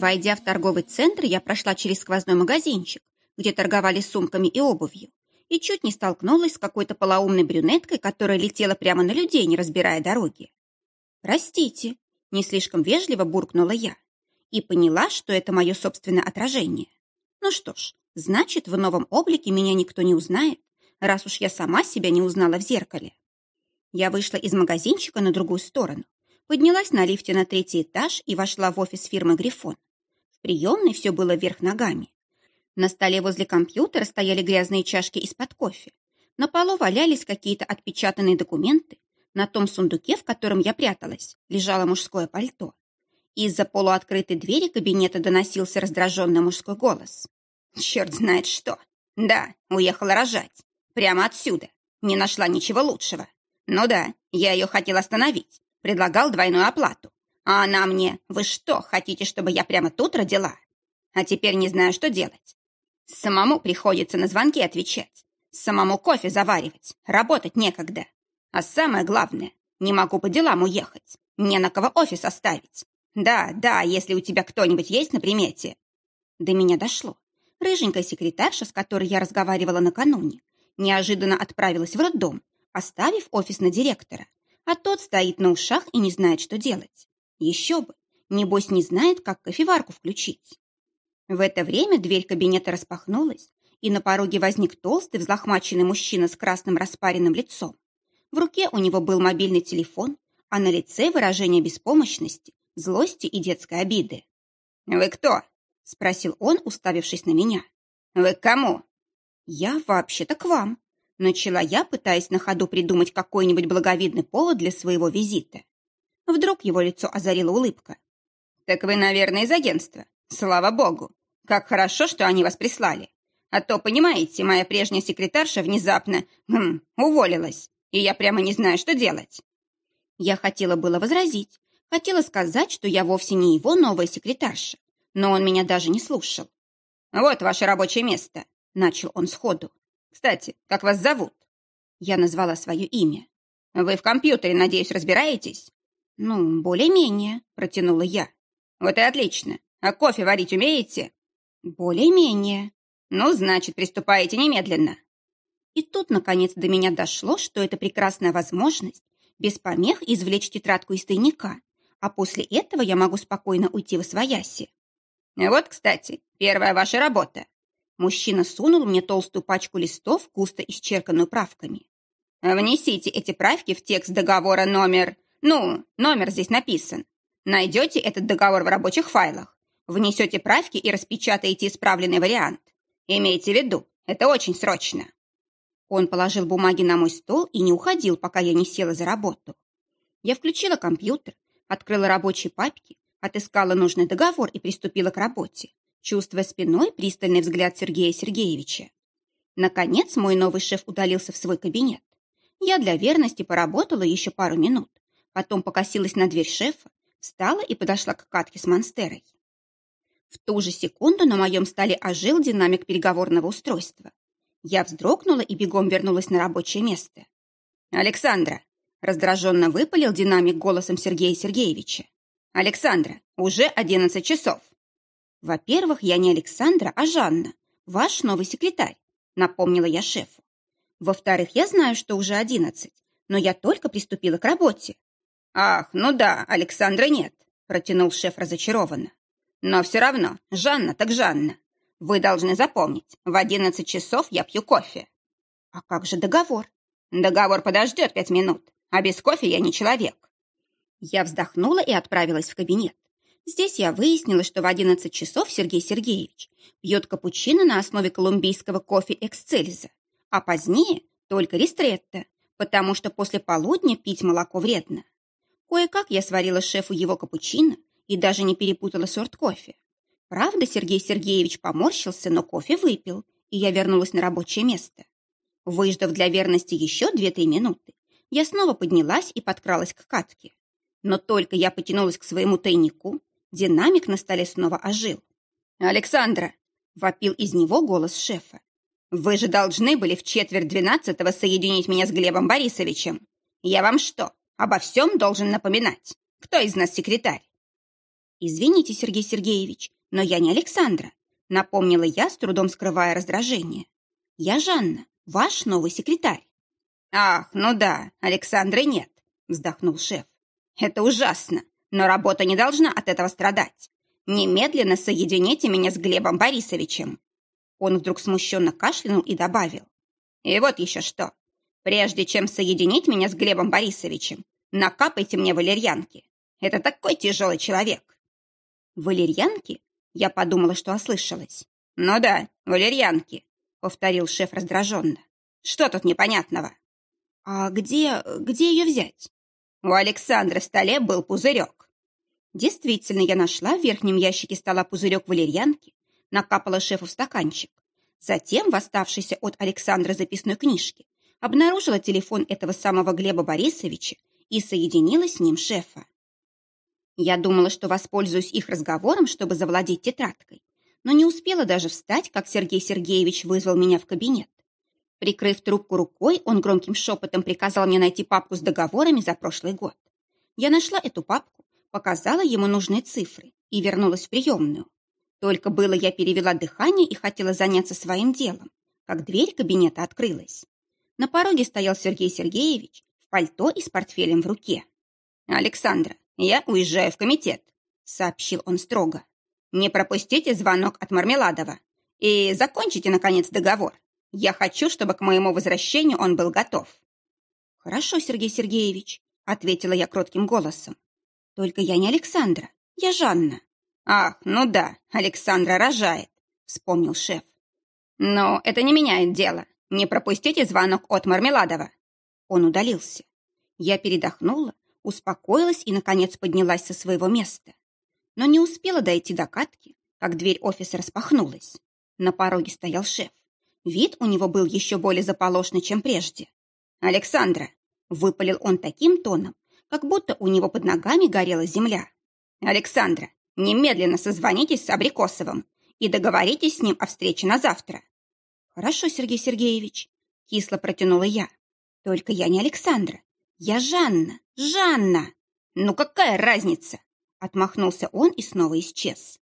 Войдя в торговый центр, я прошла через сквозной магазинчик, где торговали сумками и обувью, и чуть не столкнулась с какой-то полоумной брюнеткой, которая летела прямо на людей, не разбирая дороги. «Простите», — не слишком вежливо буркнула я, и поняла, что это мое собственное отражение. Ну что ж, значит, в новом облике меня никто не узнает, раз уж я сама себя не узнала в зеркале. Я вышла из магазинчика на другую сторону, поднялась на лифте на третий этаж и вошла в офис фирмы «Грифон». В приемной все было вверх ногами. На столе возле компьютера стояли грязные чашки из-под кофе. На полу валялись какие-то отпечатанные документы. На том сундуке, в котором я пряталась, лежало мужское пальто. Из-за полуоткрытой двери кабинета доносился раздраженный мужской голос. «Черт знает что! Да, уехала рожать. Прямо отсюда. Не нашла ничего лучшего. Ну да, я ее хотел остановить. Предлагал двойную оплату. А она мне, вы что, хотите, чтобы я прямо тут родила? А теперь не знаю, что делать. Самому приходится на звонки отвечать. Самому кофе заваривать. Работать некогда. А самое главное, не могу по делам уехать. Не на кого офис оставить. Да, да, если у тебя кто-нибудь есть на примете. До меня дошло. Рыженькая секретарша, с которой я разговаривала накануне, неожиданно отправилась в роддом, оставив офис на директора, а тот стоит на ушах и не знает, что делать. Еще бы, небось не знает, как кофеварку включить. В это время дверь кабинета распахнулась, и на пороге возник толстый, взлохмаченный мужчина с красным распаренным лицом. В руке у него был мобильный телефон, а на лице выражение беспомощности, злости и детской обиды. «Вы кто?» — спросил он, уставившись на меня. «Вы к кому?» «Я вообще-то к вам», — начала я, пытаясь на ходу придумать какой-нибудь благовидный повод для своего визита. Вдруг его лицо озарила улыбка. «Так вы, наверное, из агентства. Слава богу. Как хорошо, что они вас прислали. А то, понимаете, моя прежняя секретарша внезапно хм, уволилась, и я прямо не знаю, что делать». Я хотела было возразить, хотела сказать, что я вовсе не его новая секретарша, но он меня даже не слушал. «Вот ваше рабочее место», — начал он сходу. «Кстати, как вас зовут?» Я назвала свое имя. «Вы в компьютере, надеюсь, разбираетесь?» «Ну, более-менее», — протянула я. «Вот и отлично. А кофе варить умеете?» «Более-менее». «Ну, значит, приступаете немедленно». И тут, наконец, до меня дошло, что это прекрасная возможность без помех извлечь тетрадку из тайника, а после этого я могу спокойно уйти в освояси. «Вот, кстати, первая ваша работа». Мужчина сунул мне толстую пачку листов, густо исчерканную правками. «Внесите эти правки в текст договора номер... Ну, номер здесь написан. Найдете этот договор в рабочих файлах. Внесете правки и распечатаете исправленный вариант. Имейте в виду, это очень срочно». Он положил бумаги на мой стол и не уходил, пока я не села за работу. Я включила компьютер, открыла рабочие папки, отыскала нужный договор и приступила к работе, чувствуя спиной пристальный взгляд Сергея Сергеевича. Наконец мой новый шеф удалился в свой кабинет. Я для верности поработала еще пару минут, потом покосилась на дверь шефа, встала и подошла к катке с монстерой. В ту же секунду на моем столе ожил динамик переговорного устройства. Я вздрогнула и бегом вернулась на рабочее место. «Александра!» — раздраженно выпалил динамик голосом Сергея Сергеевича. «Александра, уже одиннадцать часов». «Во-первых, я не Александра, а Жанна, ваш новый секретарь», — напомнила я шефу. «Во-вторых, я знаю, что уже одиннадцать, но я только приступила к работе». «Ах, ну да, Александра нет», — протянул шеф разочарованно. «Но все равно, Жанна так Жанна. Вы должны запомнить, в одиннадцать часов я пью кофе». «А как же договор?» «Договор подождет пять минут, а без кофе я не человек». Я вздохнула и отправилась в кабинет. Здесь я выяснила, что в 11 часов Сергей Сергеевич пьет капучино на основе колумбийского кофе «Эксцельза», а позднее только ристретто, потому что после полудня пить молоко вредно. Кое-как я сварила шефу его капучино и даже не перепутала сорт кофе. Правда, Сергей Сергеевич поморщился, но кофе выпил, и я вернулась на рабочее место. Выждав для верности еще две-три минуты, я снова поднялась и подкралась к катке. Но только я потянулась к своему тайнику, динамик на столе снова ожил. «Александра!» — вопил из него голос шефа. «Вы же должны были в четверть двенадцатого соединить меня с Глебом Борисовичем. Я вам что, обо всем должен напоминать? Кто из нас секретарь?» «Извините, Сергей Сергеевич, но я не Александра», напомнила я, с трудом скрывая раздражение. «Я Жанна, ваш новый секретарь». «Ах, ну да, Александры нет», вздохнул шеф. «Это ужасно, но работа не должна от этого страдать. Немедленно соедините меня с Глебом Борисовичем». Он вдруг смущенно кашлянул и добавил. «И вот еще что. Прежде чем соединить меня с Глебом Борисовичем, накапайте мне валерьянки. Это такой тяжелый человек». «Валерьянки?» Я подумала, что ослышалась. «Ну да, валерьянки», — повторил шеф раздраженно. «Что тут непонятного?» «А где... где ее взять?» У Александра в столе был пузырек. Действительно, я нашла в верхнем ящике стола пузырек валерьянки, накапала шефу в стаканчик. Затем, в оставшейся от Александра записной книжке, обнаружила телефон этого самого Глеба Борисовича и соединила с ним шефа. Я думала, что воспользуюсь их разговором, чтобы завладеть тетрадкой, но не успела даже встать, как Сергей Сергеевич вызвал меня в кабинет. Прикрыв трубку рукой, он громким шепотом приказал мне найти папку с договорами за прошлый год. Я нашла эту папку, показала ему нужные цифры и вернулась в приемную. Только было я перевела дыхание и хотела заняться своим делом, как дверь кабинета открылась. На пороге стоял Сергей Сергеевич в пальто и с портфелем в руке. «Александра, я уезжаю в комитет», — сообщил он строго. «Не пропустите звонок от Мармеладова и закончите, наконец, договор. Я хочу, чтобы к моему возвращению он был готов». «Хорошо, Сергей Сергеевич», — ответила я кротким голосом. «Только я не Александра, я Жанна». «Ах, ну да, Александра рожает», — вспомнил шеф. «Но это не меняет дело. Не пропустите звонок от Мармеладова». Он удалился. Я передохнула, успокоилась и, наконец, поднялась со своего места. Но не успела дойти до катки, как дверь офиса распахнулась. На пороге стоял шеф. Вид у него был еще более заполошный, чем прежде. «Александра!» — выпалил он таким тоном, как будто у него под ногами горела земля. «Александра, немедленно созвонитесь с Абрикосовым и договоритесь с ним о встрече на завтра». «Хорошо, Сергей Сергеевич», — кисло протянула я. «Только я не Александра. Я Жанна, Жанна!» «Ну какая разница?» — отмахнулся он и снова исчез.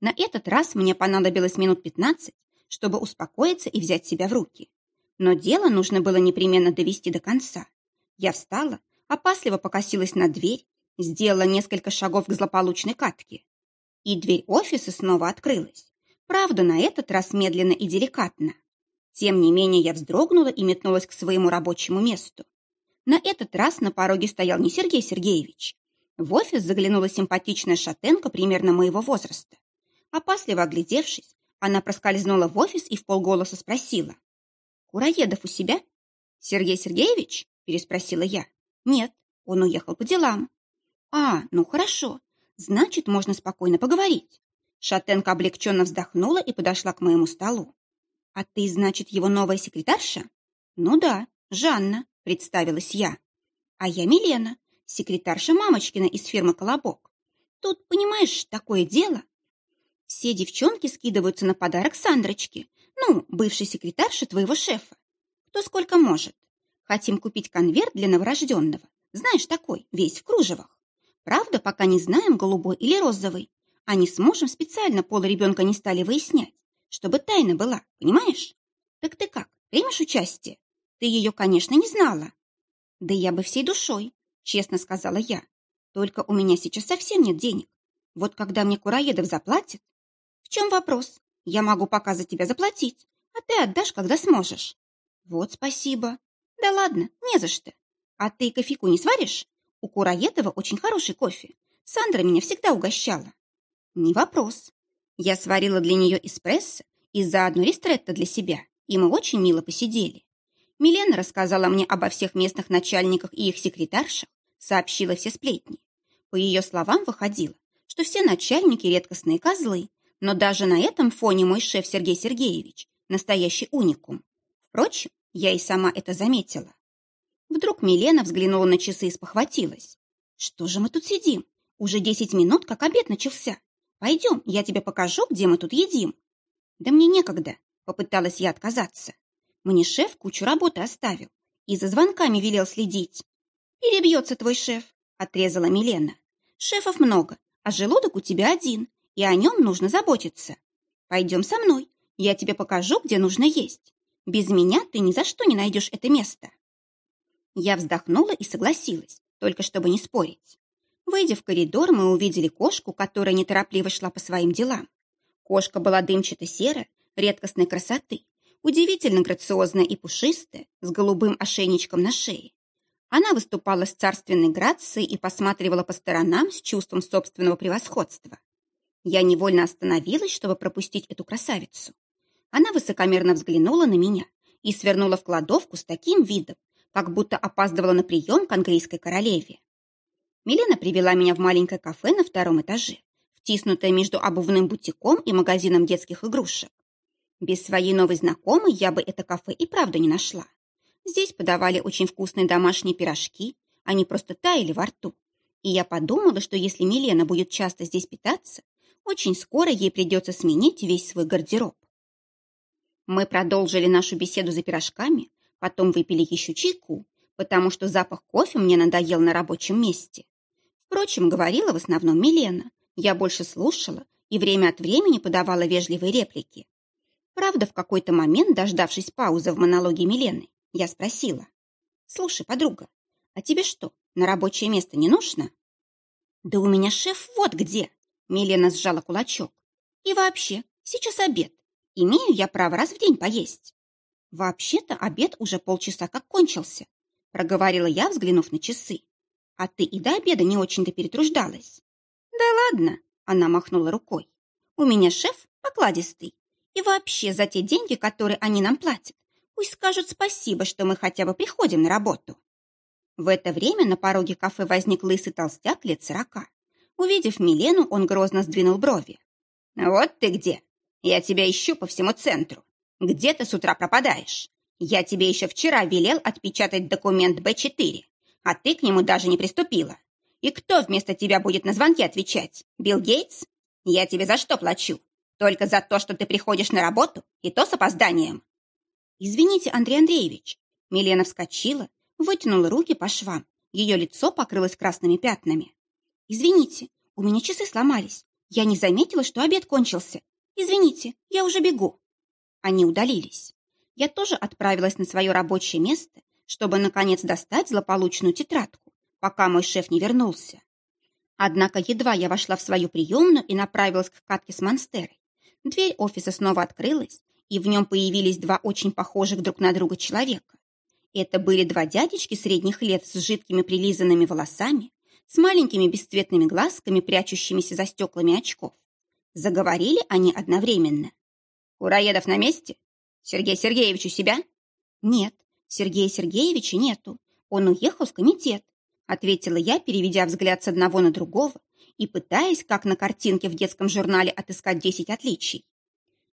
На этот раз мне понадобилось минут пятнадцать, чтобы успокоиться и взять себя в руки. Но дело нужно было непременно довести до конца. Я встала, опасливо покосилась на дверь, сделала несколько шагов к злополучной катке. И дверь офиса снова открылась. Правда, на этот раз медленно и деликатно. Тем не менее, я вздрогнула и метнулась к своему рабочему месту. На этот раз на пороге стоял не Сергей Сергеевич. В офис заглянула симпатичная шатенка примерно моего возраста. Опасливо оглядевшись, она проскользнула в офис и в полголоса спросила. «Кураедов у себя?» «Сергей Сергеевич?» – переспросила я. «Нет, он уехал по делам». «А, ну хорошо. Значит, можно спокойно поговорить». Шатенка облегченно вздохнула и подошла к моему столу. «А ты, значит, его новая секретарша?» «Ну да, Жанна», – представилась я. «А я Милена, секретарша Мамочкина из фирмы «Колобок». Тут, понимаешь, такое дело. Все девчонки скидываются на подарок Сандрочке, ну, бывшей секретарше твоего шефа. Кто сколько может. Хотим купить конверт для новорожденного. Знаешь, такой, весь в кружевах. Правда, пока не знаем, голубой или розовый. А не с мужем специально пол ребенка не стали выяснять, чтобы тайна была, понимаешь? Так ты как, примешь участие? Ты ее, конечно, не знала. Да я бы всей душой, честно сказала я. Только у меня сейчас совсем нет денег. Вот когда мне Кураедов заплатит, в чем вопрос? Я могу пока за тебя заплатить, а ты отдашь, когда сможешь. Вот спасибо. Да ладно, не за что. А ты кофейку не сваришь? У Кураедова очень хороший кофе. Сандра меня всегда угощала. Не вопрос. Я сварила для нее эспрессо и заодно ристретто для себя, и мы очень мило посидели. Милена рассказала мне обо всех местных начальниках и их секретаршах, сообщила все сплетни. По ее словам выходило, что все начальники редкостные козлы, но даже на этом фоне мой шеф Сергей Сергеевич – настоящий уникум. Впрочем, я и сама это заметила. Вдруг Милена взглянула на часы и спохватилась. «Что же мы тут сидим? Уже десять минут, как обед начался. Пойдем, я тебе покажу, где мы тут едим». «Да мне некогда», – попыталась я отказаться. Мне шеф кучу работы оставил и за звонками велел следить. «Перебьется твой шеф», – отрезала Милена. «Шефов много, а желудок у тебя один, и о нем нужно заботиться. Пойдем со мной, я тебе покажу, где нужно есть. Без меня ты ни за что не найдешь это место». Я вздохнула и согласилась, только чтобы не спорить. Выйдя в коридор, мы увидели кошку, которая неторопливо шла по своим делам. Кошка была дымчато-серая, редкостной красоты, удивительно грациозная и пушистая, с голубым ошейничком на шее. Она выступала с царственной грацией и посматривала по сторонам с чувством собственного превосходства. Я невольно остановилась, чтобы пропустить эту красавицу. Она высокомерно взглянула на меня и свернула в кладовку с таким видом, как будто опаздывала на прием к английской королеве. Милена привела меня в маленькое кафе на втором этаже, втиснутое между обувным бутиком и магазином детских игрушек. Без своей новой знакомой я бы это кафе и правда не нашла. Здесь подавали очень вкусные домашние пирожки, они просто таяли во рту. И я подумала, что если Милена будет часто здесь питаться, очень скоро ей придется сменить весь свой гардероб. Мы продолжили нашу беседу за пирожками, потом выпили еще чайку, потому что запах кофе мне надоел на рабочем месте. Впрочем, говорила в основном Милена. Я больше слушала и время от времени подавала вежливые реплики. Правда, в какой-то момент, дождавшись паузы в монологе Милены, я спросила. «Слушай, подруга, а тебе что, на рабочее место не нужно?» «Да у меня шеф вот где!» Милена сжала кулачок. «И вообще, сейчас обед. Имею я право раз в день поесть». «Вообще-то обед уже полчаса как кончился», проговорила я, взглянув на часы. А ты и до обеда не очень-то перетруждалась. Да ладно, она махнула рукой. У меня шеф покладистый. И вообще за те деньги, которые они нам платят, пусть скажут спасибо, что мы хотя бы приходим на работу. В это время на пороге кафе возник лысый толстяк лет сорока. Увидев Милену, он грозно сдвинул брови. «Вот ты где! Я тебя ищу по всему центру. Где ты с утра пропадаешь? Я тебе еще вчера велел отпечатать документ Б4 а ты к нему даже не приступила. И кто вместо тебя будет на звонки отвечать? Билл Гейтс? Я тебе за что плачу? Только за то, что ты приходишь на работу, и то с опозданием. Извините, Андрей Андреевич. Милена вскочила, вытянула руки по швам. Ее лицо покрылось красными пятнами. Извините, у меня часы сломались. Я не заметила, что обед кончился. Извините, я уже бегу. Они удалились. Я тоже отправилась на свое рабочее место чтобы, наконец, достать злополучную тетрадку, пока мой шеф не вернулся. Однако едва я вошла в свою приемную и направилась к катке с монстерой, дверь офиса снова открылась, и в нем появились два очень похожих друг на друга человека. Это были два дядечки средних лет с жидкими прилизанными волосами, с маленькими бесцветными глазками, прячущимися за стеклами очков. Заговорили они одновременно. «Кураедов на месте? Сергей Сергеевич у себя?» «Нет, Сергея Сергеевича нету. Он уехал в комитет, ответила я, переведя взгляд с одного на другого и пытаясь, как на картинке в детском журнале, отыскать десять отличий.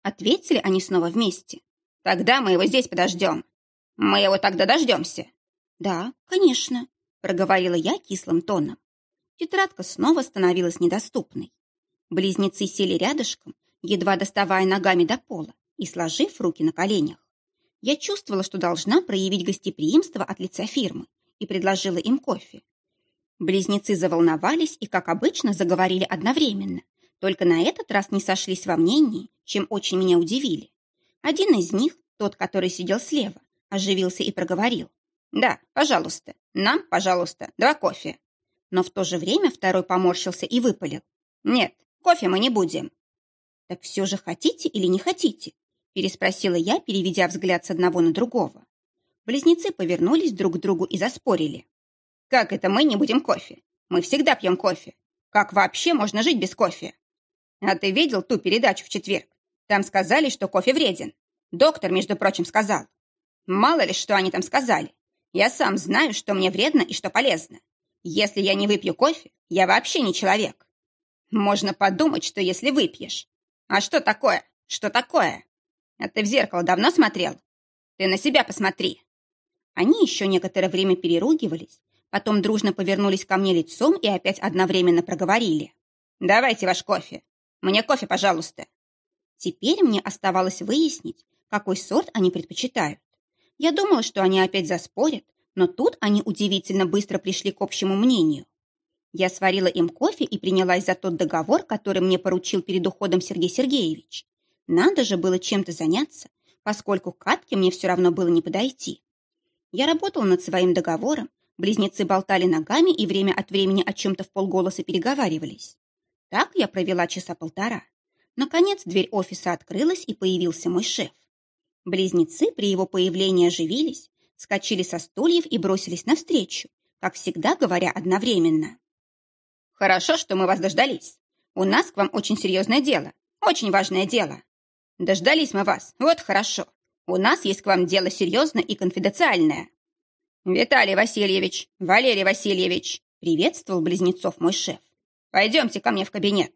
Ответили они снова вместе. «Тогда мы его здесь подождем. Мы его тогда дождемся». «Да, конечно», — проговорила я кислым тоном. Тетрадка снова становилась недоступной. Близнецы сели рядышком, едва доставая ногами до пола и сложив руки на коленях. Я чувствовала, что должна проявить гостеприимство от лица фирмы и предложила им кофе. Близнецы заволновались и, как обычно, заговорили одновременно, только на этот раз не сошлись во мнении, чем очень меня удивили. Один из них, тот, который сидел слева, оживился и проговорил. «Да, пожалуйста, нам, пожалуйста, два кофе». Но в то же время второй поморщился и выпалил. «Нет, кофе мы не будем». «Так все же хотите или не хотите?» Переспросила я, переведя взгляд с одного на другого. Близнецы повернулись друг к другу и заспорили. «Как это мы не будем кофе? Мы всегда пьем кофе. Как вообще можно жить без кофе?» «А ты видел ту передачу в четверг? Там сказали, что кофе вреден. Доктор, между прочим, сказал. Мало ли, что они там сказали. Я сам знаю, что мне вредно и что полезно. Если я не выпью кофе, я вообще не человек. Можно подумать, что если выпьешь. А что такое? Что такое? А ты в зеркало давно смотрел? Ты на себя посмотри. Они еще некоторое время переругивались, потом дружно повернулись ко мне лицом и опять одновременно проговорили. «Давайте ваш кофе. Мне кофе, пожалуйста». Теперь мне оставалось выяснить, какой сорт они предпочитают. Я думала, что они опять заспорят, но тут они удивительно быстро пришли к общему мнению. Я сварила им кофе и принялась за тот договор, который мне поручил перед уходом Сергей Сергеевич. Надо же было чем-то заняться, поскольку к катке мне все равно было не подойти. Я работала над своим договором, близнецы болтали ногами и время от времени о чем-то в полголоса переговаривались. Так я провела часа полтора. Наконец дверь офиса открылась, и появился мой шеф. Близнецы при его появлении оживились, скочили со стульев и бросились навстречу, как всегда говоря одновременно. «Хорошо, что мы вас дождались. У нас к вам очень серьезное дело, очень важное дело. Дождались мы вас, вот хорошо. У нас есть к вам дело серьезное и конфиденциальное». «Виталий Васильевич, Валерий Васильевич», приветствовал близнецов мой шеф. «Пойдемте ко мне в кабинет».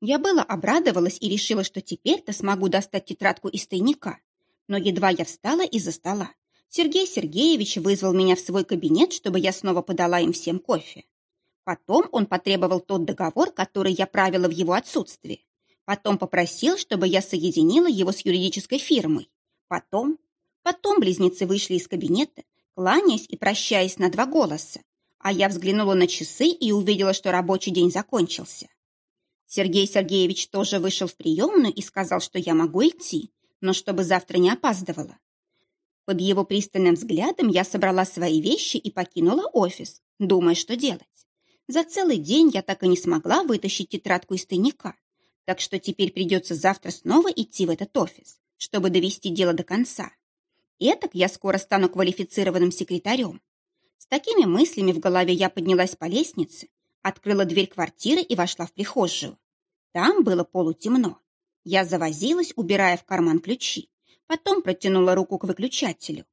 Я было обрадовалась и решила, что теперь-то смогу достать тетрадку из тайника. Но едва я встала из-за стола, Сергей Сергеевич вызвал меня в свой кабинет, чтобы я снова подала им всем кофе. Потом он потребовал тот договор, который я правила в его отсутствии. Потом попросил, чтобы я соединила его с юридической фирмой. Потом... Потом близнецы вышли из кабинета, кланяясь и прощаясь на два голоса. А я взглянула на часы и увидела, что рабочий день закончился. Сергей Сергеевич тоже вышел в приемную и сказал, что я могу идти, но чтобы завтра не опаздывала. Под его пристальным взглядом я собрала свои вещи и покинула офис, думая, что делать. За целый день я так и не смогла вытащить тетрадку из тайника, так что теперь придется завтра снова идти в этот офис, чтобы довести дело до конца. Этак я скоро стану квалифицированным секретарем. С такими мыслями в голове я поднялась по лестнице, открыла дверь квартиры и вошла в прихожую. Там было полутемно. Я завозилась, убирая в карман ключи. Потом протянула руку к выключателю.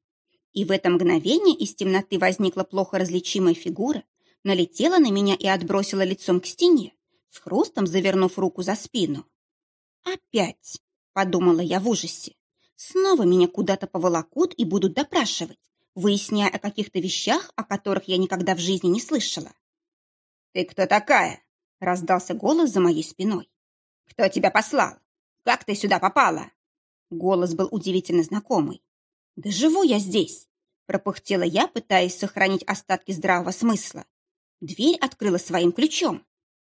И в это мгновение из темноты возникла плохо различимая фигура, налетела на меня и отбросила лицом к стене, с хрустом завернув руку за спину. «Опять!» — подумала я в ужасе. «Снова меня куда-то поволокут и будут допрашивать, выясняя о каких-то вещах, о которых я никогда в жизни не слышала». «Ты кто такая?» — раздался голос за моей спиной. «Кто тебя послал? Как ты сюда попала?» Голос был удивительно знакомый. «Да живу я здесь!» — пропыхтела я, пытаясь сохранить остатки здравого смысла. Дверь открыла своим ключом.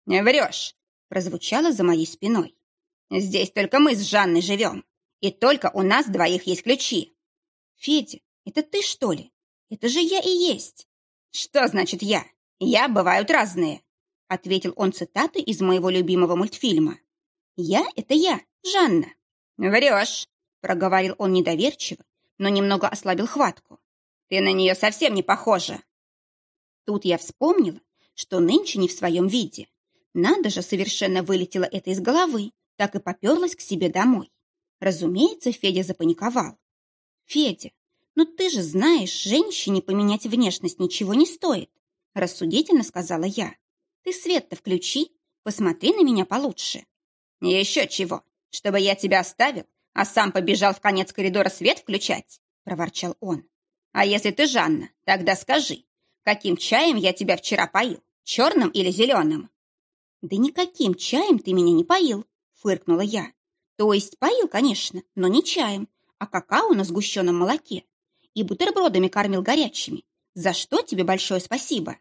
«Не врешь!» — прозвучало за моей спиной. «Здесь только мы с Жанной живем, и только у нас двоих есть ключи». «Федя, это ты, что ли? Это же я и есть!» «Что значит я? Я бывают разные!» — ответил он цитатой из моего любимого мультфильма. «Я — это я, Жанна». «Врешь», — проговорил он недоверчиво, но немного ослабил хватку. «Ты на нее совсем не похожа». Тут я вспомнила, что нынче не в своем виде. Надо же, совершенно вылетело это из головы, так и поперлась к себе домой. Разумеется, Федя запаниковал. «Федя, ну ты же знаешь, женщине поменять внешность ничего не стоит», рассудительно сказала я. Ты свет-то включи, посмотри на меня получше. Еще чего, чтобы я тебя оставил, а сам побежал в конец коридора свет включать, проворчал он. А если ты Жанна, тогда скажи, каким чаем я тебя вчера поил, черным или зеленым? Да никаким чаем ты меня не поил, фыркнула я. То есть поил, конечно, но не чаем, а какао на сгущенном молоке. И бутербродами кормил горячими. За что тебе большое спасибо.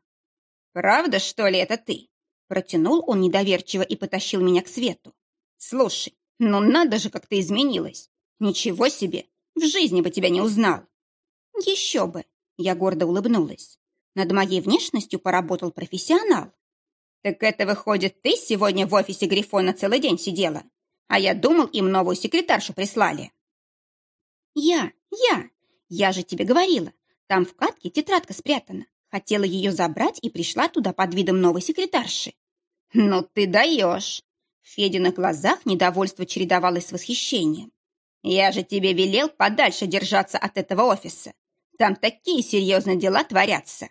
«Правда, что ли, это ты?» Протянул он недоверчиво и потащил меня к свету. «Слушай, ну надо же, как ты изменилась! Ничего себе! В жизни бы тебя не узнал!» «Еще бы!» Я гордо улыбнулась. Над моей внешностью поработал профессионал. «Так это, выходит, ты сегодня в офисе Грифона целый день сидела? А я думал, им новую секретаршу прислали». «Я, я, я же тебе говорила, там в катке тетрадка спрятана. Хотела ее забрать и пришла туда под видом новой секретарши. «Ну ты даешь!» В Фединых глазах недовольство чередовалось с восхищением. «Я же тебе велел подальше держаться от этого офиса. Там такие серьезные дела творятся».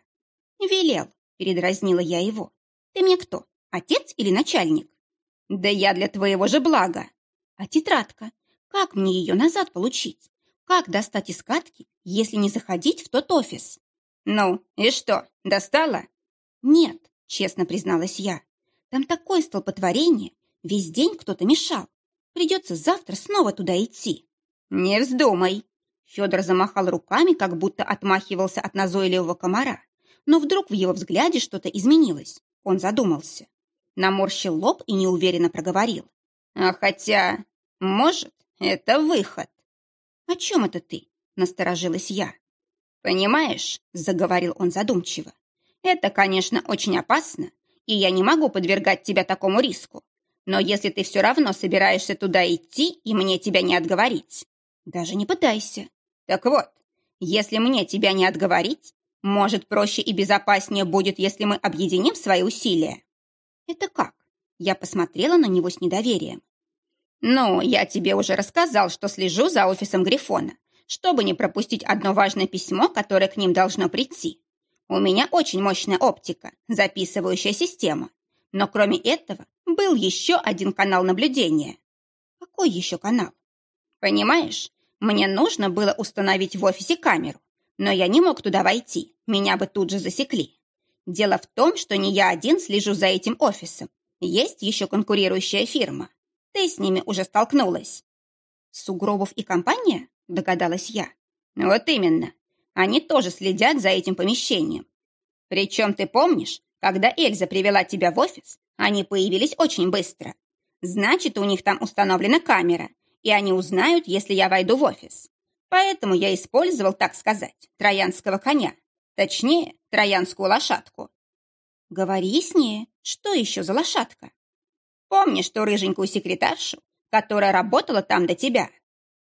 «Велел», — передразнила я его. «Ты мне кто, отец или начальник?» «Да я для твоего же блага». «А тетрадка? Как мне ее назад получить? Как достать из катки, если не заходить в тот офис?» «Ну, и что, достала?» «Нет», — честно призналась я. «Там такое столпотворение, весь день кто-то мешал. Придется завтра снова туда идти». «Не вздумай!» Федор замахал руками, как будто отмахивался от назойливого комара. Но вдруг в его взгляде что-то изменилось. Он задумался. Наморщил лоб и неуверенно проговорил. А хотя, может, это выход. О чем это ты? Насторожилась я. Понимаешь, заговорил он задумчиво. Это, конечно, очень опасно, и я не могу подвергать тебя такому риску. Но если ты все равно собираешься туда идти, и мне тебя не отговорить... Даже не пытайся. Так вот, если мне тебя не отговорить, может, проще и безопаснее будет, если мы объединим свои усилия. Это как? Я посмотрела на него с недоверием. «Ну, я тебе уже рассказал, что слежу за офисом Грифона, чтобы не пропустить одно важное письмо, которое к ним должно прийти. У меня очень мощная оптика, записывающая система. Но кроме этого, был еще один канал наблюдения». «Какой еще канал?» «Понимаешь, мне нужно было установить в офисе камеру, но я не мог туда войти, меня бы тут же засекли. Дело в том, что не я один слежу за этим офисом. Есть еще конкурирующая фирма. Ты с ними уже столкнулась». «Сугробов и компания?» – догадалась я. «Вот именно. Они тоже следят за этим помещением. Причем ты помнишь, когда Эльза привела тебя в офис, они появились очень быстро. Значит, у них там установлена камера, и они узнают, если я войду в офис. Поэтому я использовал, так сказать, троянского коня. Точнее, троянскую лошадку. Говори яснее, что еще за лошадка? Помнишь ту рыженькую секретаршу, которая работала там до тебя?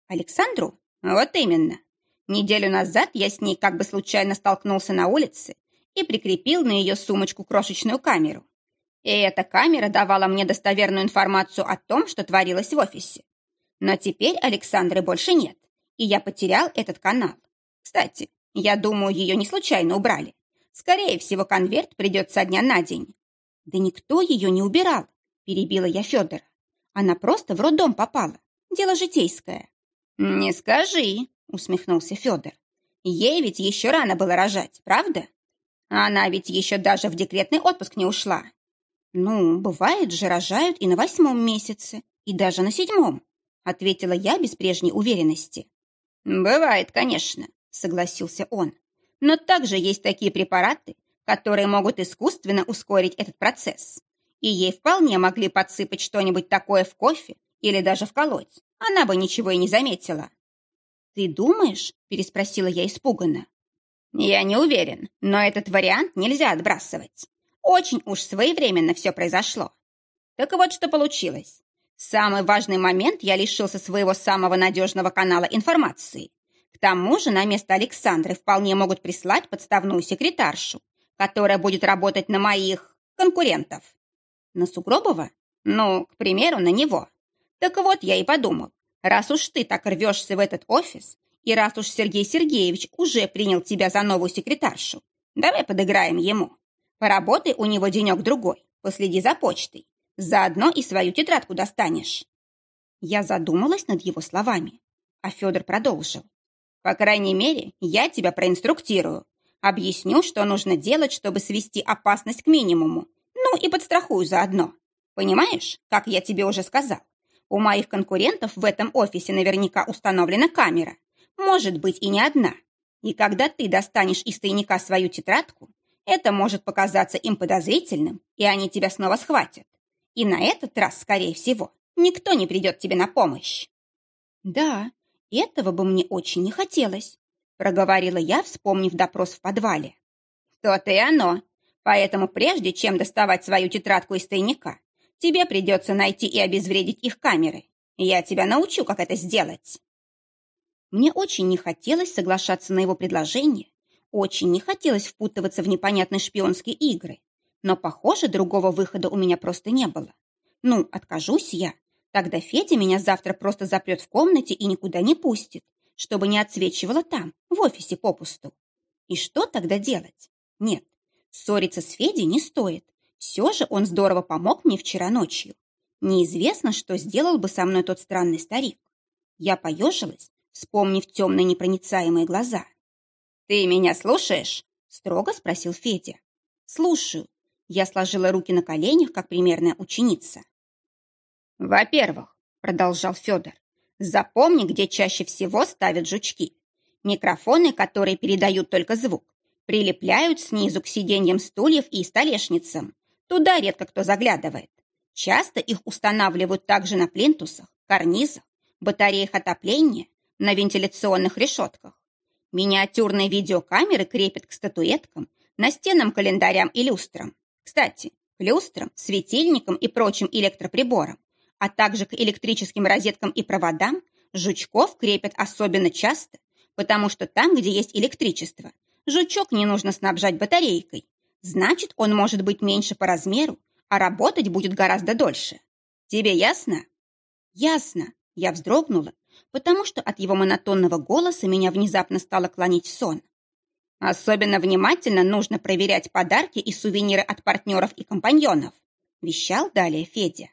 Александру? Вот именно. Неделю назад я с ней как бы случайно столкнулся на улице и прикрепил на ее сумочку крошечную камеру. И эта камера давала мне достоверную информацию о том, что творилось в офисе. Но теперь Александры больше нет, и я потерял этот канал. Кстати, я думаю, ее не случайно убрали. Скорее всего, конверт придет со дня на день. Да никто ее не убирал перебила я Федора. Она просто в роддом попала. Дело житейское. Не скажи, усмехнулся Федор. Ей ведь еще рано было рожать, правда? Она ведь еще даже в декретный отпуск не ушла. Ну, бывает же, рожают и на восьмом месяце, и даже на седьмом, ответила я без прежней уверенности. Бывает, конечно, согласился он. Но также есть такие препараты, которые могут искусственно ускорить этот процесс и ей вполне могли подсыпать что-нибудь такое в кофе или даже вколоть. Она бы ничего и не заметила. «Ты думаешь?» – переспросила я испуганно. «Я не уверен, но этот вариант нельзя отбрасывать. Очень уж своевременно все произошло. Так вот, что получилось. Самый важный момент я лишился своего самого надежного канала информации. К тому же на место Александры вполне могут прислать подставную секретаршу, которая будет работать на моих конкурентов. На Сугробова? Ну, к примеру, на него. Так вот, я и подумал, раз уж ты так рвешься в этот офис, и раз уж Сергей Сергеевич уже принял тебя за новую секретаршу, давай подыграем ему. Поработай у него денек-другой, последи за почтой. Заодно и свою тетрадку достанешь. Я задумалась над его словами, а Федор продолжил. По крайней мере, я тебя проинструктирую. Объясню, что нужно делать, чтобы свести опасность к минимуму, ну и подстрахую заодно. Понимаешь, как я тебе уже сказал, у моих конкурентов в этом офисе наверняка установлена камера. Может быть и не одна. И когда ты достанешь из тайника свою тетрадку, это может показаться им подозрительным, и они тебя снова схватят. И на этот раз, скорее всего, никто не придет тебе на помощь. Да, этого бы мне очень не хотелось, проговорила я, вспомнив допрос в подвале. То-то и оно. Поэтому прежде чем доставать свою тетрадку из тайника, тебе придется найти и обезвредить их камеры. Я тебя научу, как это сделать. Мне очень не хотелось соглашаться на его предложение, очень не хотелось впутываться в непонятные шпионские игры, но, похоже, другого выхода у меня просто не было. Ну, откажусь я, тогда Федя меня завтра просто запрет в комнате и никуда не пустит, чтобы не отсвечивало там, в офисе попусту. И что тогда делать? Нет, Ссориться с Федей не стоит. Все же он здорово помог мне вчера ночью. Неизвестно, что сделал бы со мной тот странный старик. Я поежилась, вспомнив темные непроницаемые глаза. «Ты меня слушаешь?» – строго спросил Федя. «Слушаю». Я сложила руки на коленях, как примерная ученица. «Во-первых», – продолжал Федор, – «запомни, где чаще всего ставят жучки. Микрофоны, которые передают только звук, прилепляют снизу к сиденьям стульев и столешницам. Туда редко кто заглядывает. Часто их устанавливают также на плинтусах, карнизах, батареях отопления, на вентиляционных решетках. Миниатюрные видеокамеры крепят к статуэткам, настенным календарям и люстрам. Кстати, к люстрам, светильникам и прочим электроприборам, а также к электрическим розеткам и проводам жучков крепят особенно часто, потому что там, где есть электричество, жучок не нужно снабжать батарейкой. Значит, он может быть меньше по размеру, а работать будет гораздо дольше. Тебе ясно? Ясно. Я вздрогнула, потому что от его монотонного голоса меня внезапно стало клонить в сон. Особенно внимательно нужно проверять подарки и сувениры от партнеров и компаньонов, вещал далее Федя.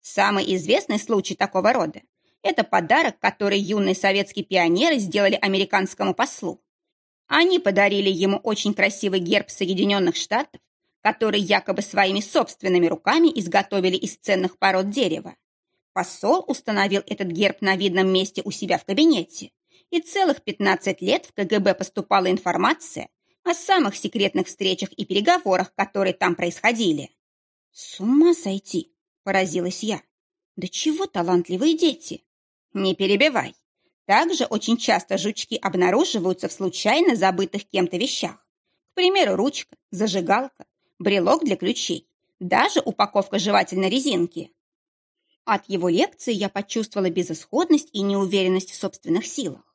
Самый известный случай такого рода – это подарок, который юные советские пионеры сделали американскому послу. Они подарили ему очень красивый герб Соединенных Штатов, который якобы своими собственными руками изготовили из ценных пород дерева. Посол установил этот герб на видном месте у себя в кабинете, и целых 15 лет в КГБ поступала информация о самых секретных встречах и переговорах, которые там происходили. «С ума сойти!» Поразилась я. Да чего талантливые дети? Не перебивай. Также очень часто жучки обнаруживаются в случайно забытых кем-то вещах. К примеру, ручка, зажигалка, брелок для ключей, даже упаковка жевательной резинки. От его лекции я почувствовала безысходность и неуверенность в собственных силах.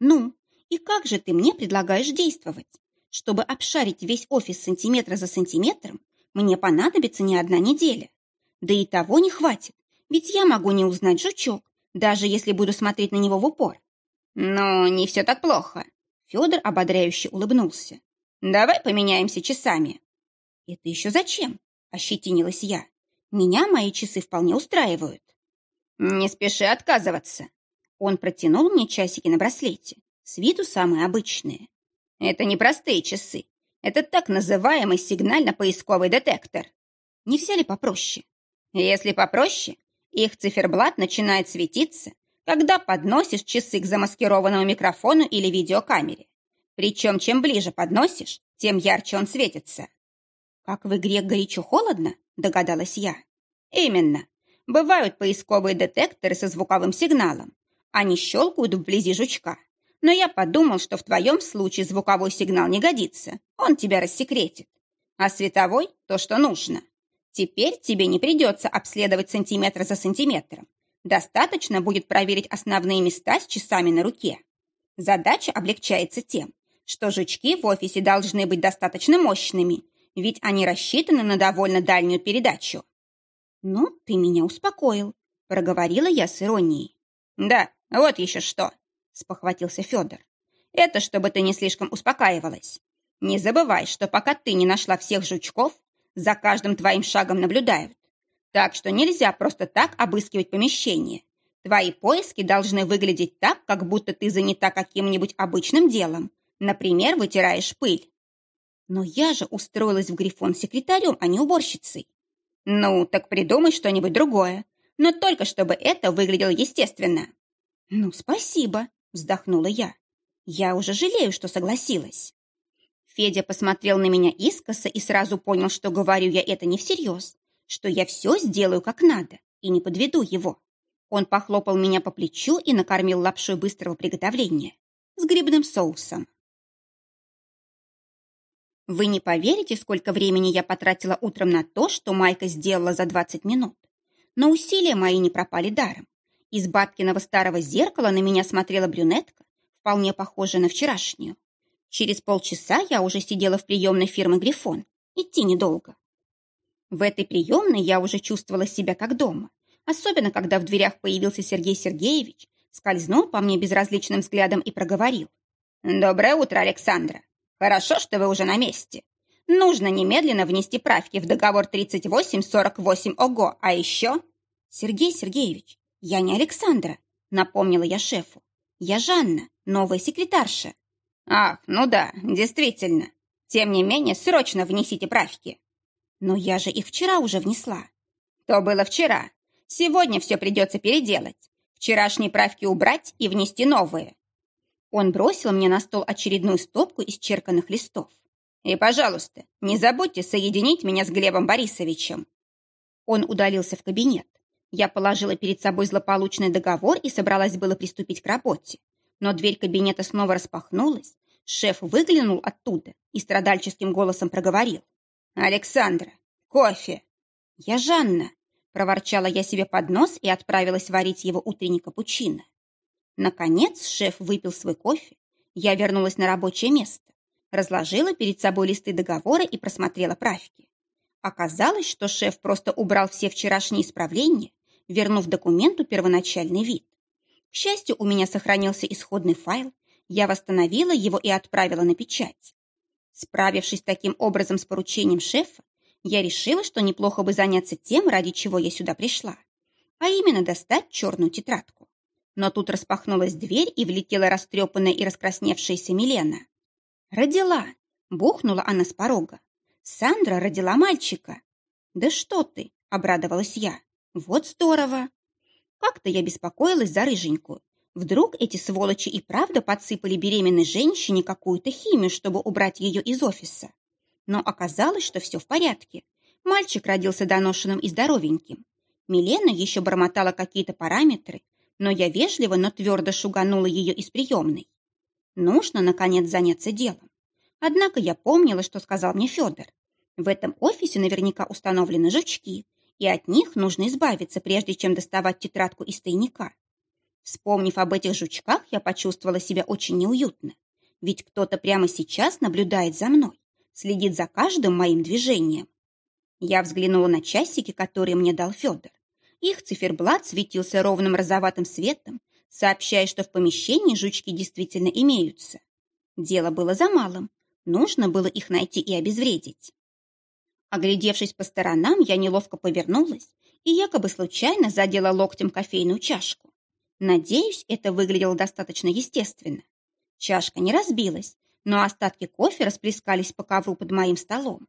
Ну, и как же ты мне предлагаешь действовать? Чтобы обшарить весь офис сантиметра за сантиметром, мне понадобится не одна неделя. Да и того не хватит, ведь я могу не узнать жучок, даже если буду смотреть на него в упор. Но не все так плохо. Федор ободряюще улыбнулся. Давай поменяемся часами. Это еще зачем? Ощетинилась я. Меня мои часы вполне устраивают. Не спеши отказываться. Он протянул мне часики на браслете, с виду самые обычные. Это не простые часы. Это так называемый сигнально-поисковый детектор. Не взяли попроще? Если попроще, их циферблат начинает светиться, когда подносишь часы к замаскированному микрофону или видеокамере. Причем, чем ближе подносишь, тем ярче он светится. «Как в игре горячо-холодно?» – догадалась я. «Именно. Бывают поисковые детекторы со звуковым сигналом. Они щелкают вблизи жучка. Но я подумал, что в твоем случае звуковой сигнал не годится. Он тебя рассекретит. А световой – то, что нужно. Теперь тебе не придется обследовать сантиметр за сантиметром. Достаточно будет проверить основные места с часами на руке. Задача облегчается тем, что жучки в офисе должны быть достаточно мощными, ведь они рассчитаны на довольно дальнюю передачу. «Ну, ты меня успокоил», — проговорила я с иронией. «Да, вот еще что», — спохватился Федор. «Это чтобы ты не слишком успокаивалась. Не забывай, что пока ты не нашла всех жучков, за каждым твоим шагом наблюдают. Так что нельзя просто так обыскивать помещение. Твои поиски должны выглядеть так, как будто ты занята каким-нибудь обычным делом. Например, вытираешь пыль. Но я же устроилась в Грифон секретарем, а не уборщицей. Ну, так придумай что-нибудь другое. Но только чтобы это выглядело естественно. Ну, спасибо, вздохнула я. Я уже жалею, что согласилась. Федя посмотрел на меня искоса и сразу понял, что говорю я это не всерьез, что я все сделаю как надо и не подведу его. Он похлопал меня по плечу и накормил лапшой быстрого приготовления с грибным соусом. Вы не поверите, сколько времени я потратила утром на то, что Майка сделала за 20 минут. Но усилия мои не пропали даром. Из бабкиного старого зеркала на меня смотрела брюнетка, вполне похожая на вчерашнюю. Через полчаса я уже сидела в приемной фирмы «Грифон». Идти недолго. В этой приемной я уже чувствовала себя как дома, особенно когда в дверях появился Сергей Сергеевич, скользнул по мне безразличным взглядом и проговорил. «Доброе утро, Александра. Хорошо, что вы уже на месте. Нужно немедленно внести правки в договор 3848 ОГО, а еще...» «Сергей Сергеевич, я не Александра», — напомнила я шефу. «Я Жанна, новая секретарша». «Ах, ну да, действительно. Тем не менее, срочно внесите правки». «Но я же их вчера уже внесла». «То было вчера. Сегодня все придется переделать. Вчерашние правки убрать и внести новые». Он бросил мне на стол очередную стопку исчерканных листов. И, пожалуйста, не забудьте соединить меня с Глебом Борисовичем». Он удалился в кабинет. Я положила перед собой злополучный договор и собралась было приступить к работе. Но дверь кабинета снова распахнулась. Шеф выглянул оттуда и страдальческим голосом проговорил. «Александра, кофе!» «Я Жанна!» – проворчала я себе под нос и отправилась варить его утренний капучино. Наконец шеф выпил свой кофе. Я вернулась на рабочее место, разложила перед собой листы договора и просмотрела правки. Оказалось, что шеф просто убрал все вчерашние исправления, вернув документу первоначальный вид. К счастью, у меня сохранился исходный файл, я восстановила его и отправила на печать. Справившись таким образом с поручением шефа, я решила, что неплохо бы заняться тем, ради чего я сюда пришла, а именно достать черную тетрадку. Но тут распахнулась дверь, и влетела растрепанная и раскрасневшаяся Милена. «Родила!» — бухнула она с порога. «Сандра родила мальчика!» «Да что ты!» — обрадовалась я. «Вот здорово!» Как-то я беспокоилась за рыженькую. Вдруг эти сволочи и правда подсыпали беременной женщине какую-то химию, чтобы убрать ее из офиса. Но оказалось, что все в порядке. Мальчик родился доношенным и здоровеньким. Милена еще бормотала какие-то параметры, но я вежливо, но твердо шуганула ее из приемной. Нужно, наконец, заняться делом. Однако я помнила, что сказал мне Федор. В этом офисе наверняка установлены жучки, и от них нужно избавиться, прежде чем доставать тетрадку из тайника. Вспомнив об этих жучках, я почувствовала себя очень неуютно. Ведь кто-то прямо сейчас наблюдает за мной, следит за каждым моим движением. Я взглянула на часики, которые мне дал Федор. Их циферблат светился ровным розоватым светом, сообщая, что в помещении жучки действительно имеются. Дело было за малым. Нужно было их найти и обезвредить. Оглядевшись по сторонам, я неловко повернулась и якобы случайно задела локтем кофейную чашку. Надеюсь, это выглядело достаточно естественно. Чашка не разбилась, но остатки кофе расплескались по ковру под моим столом.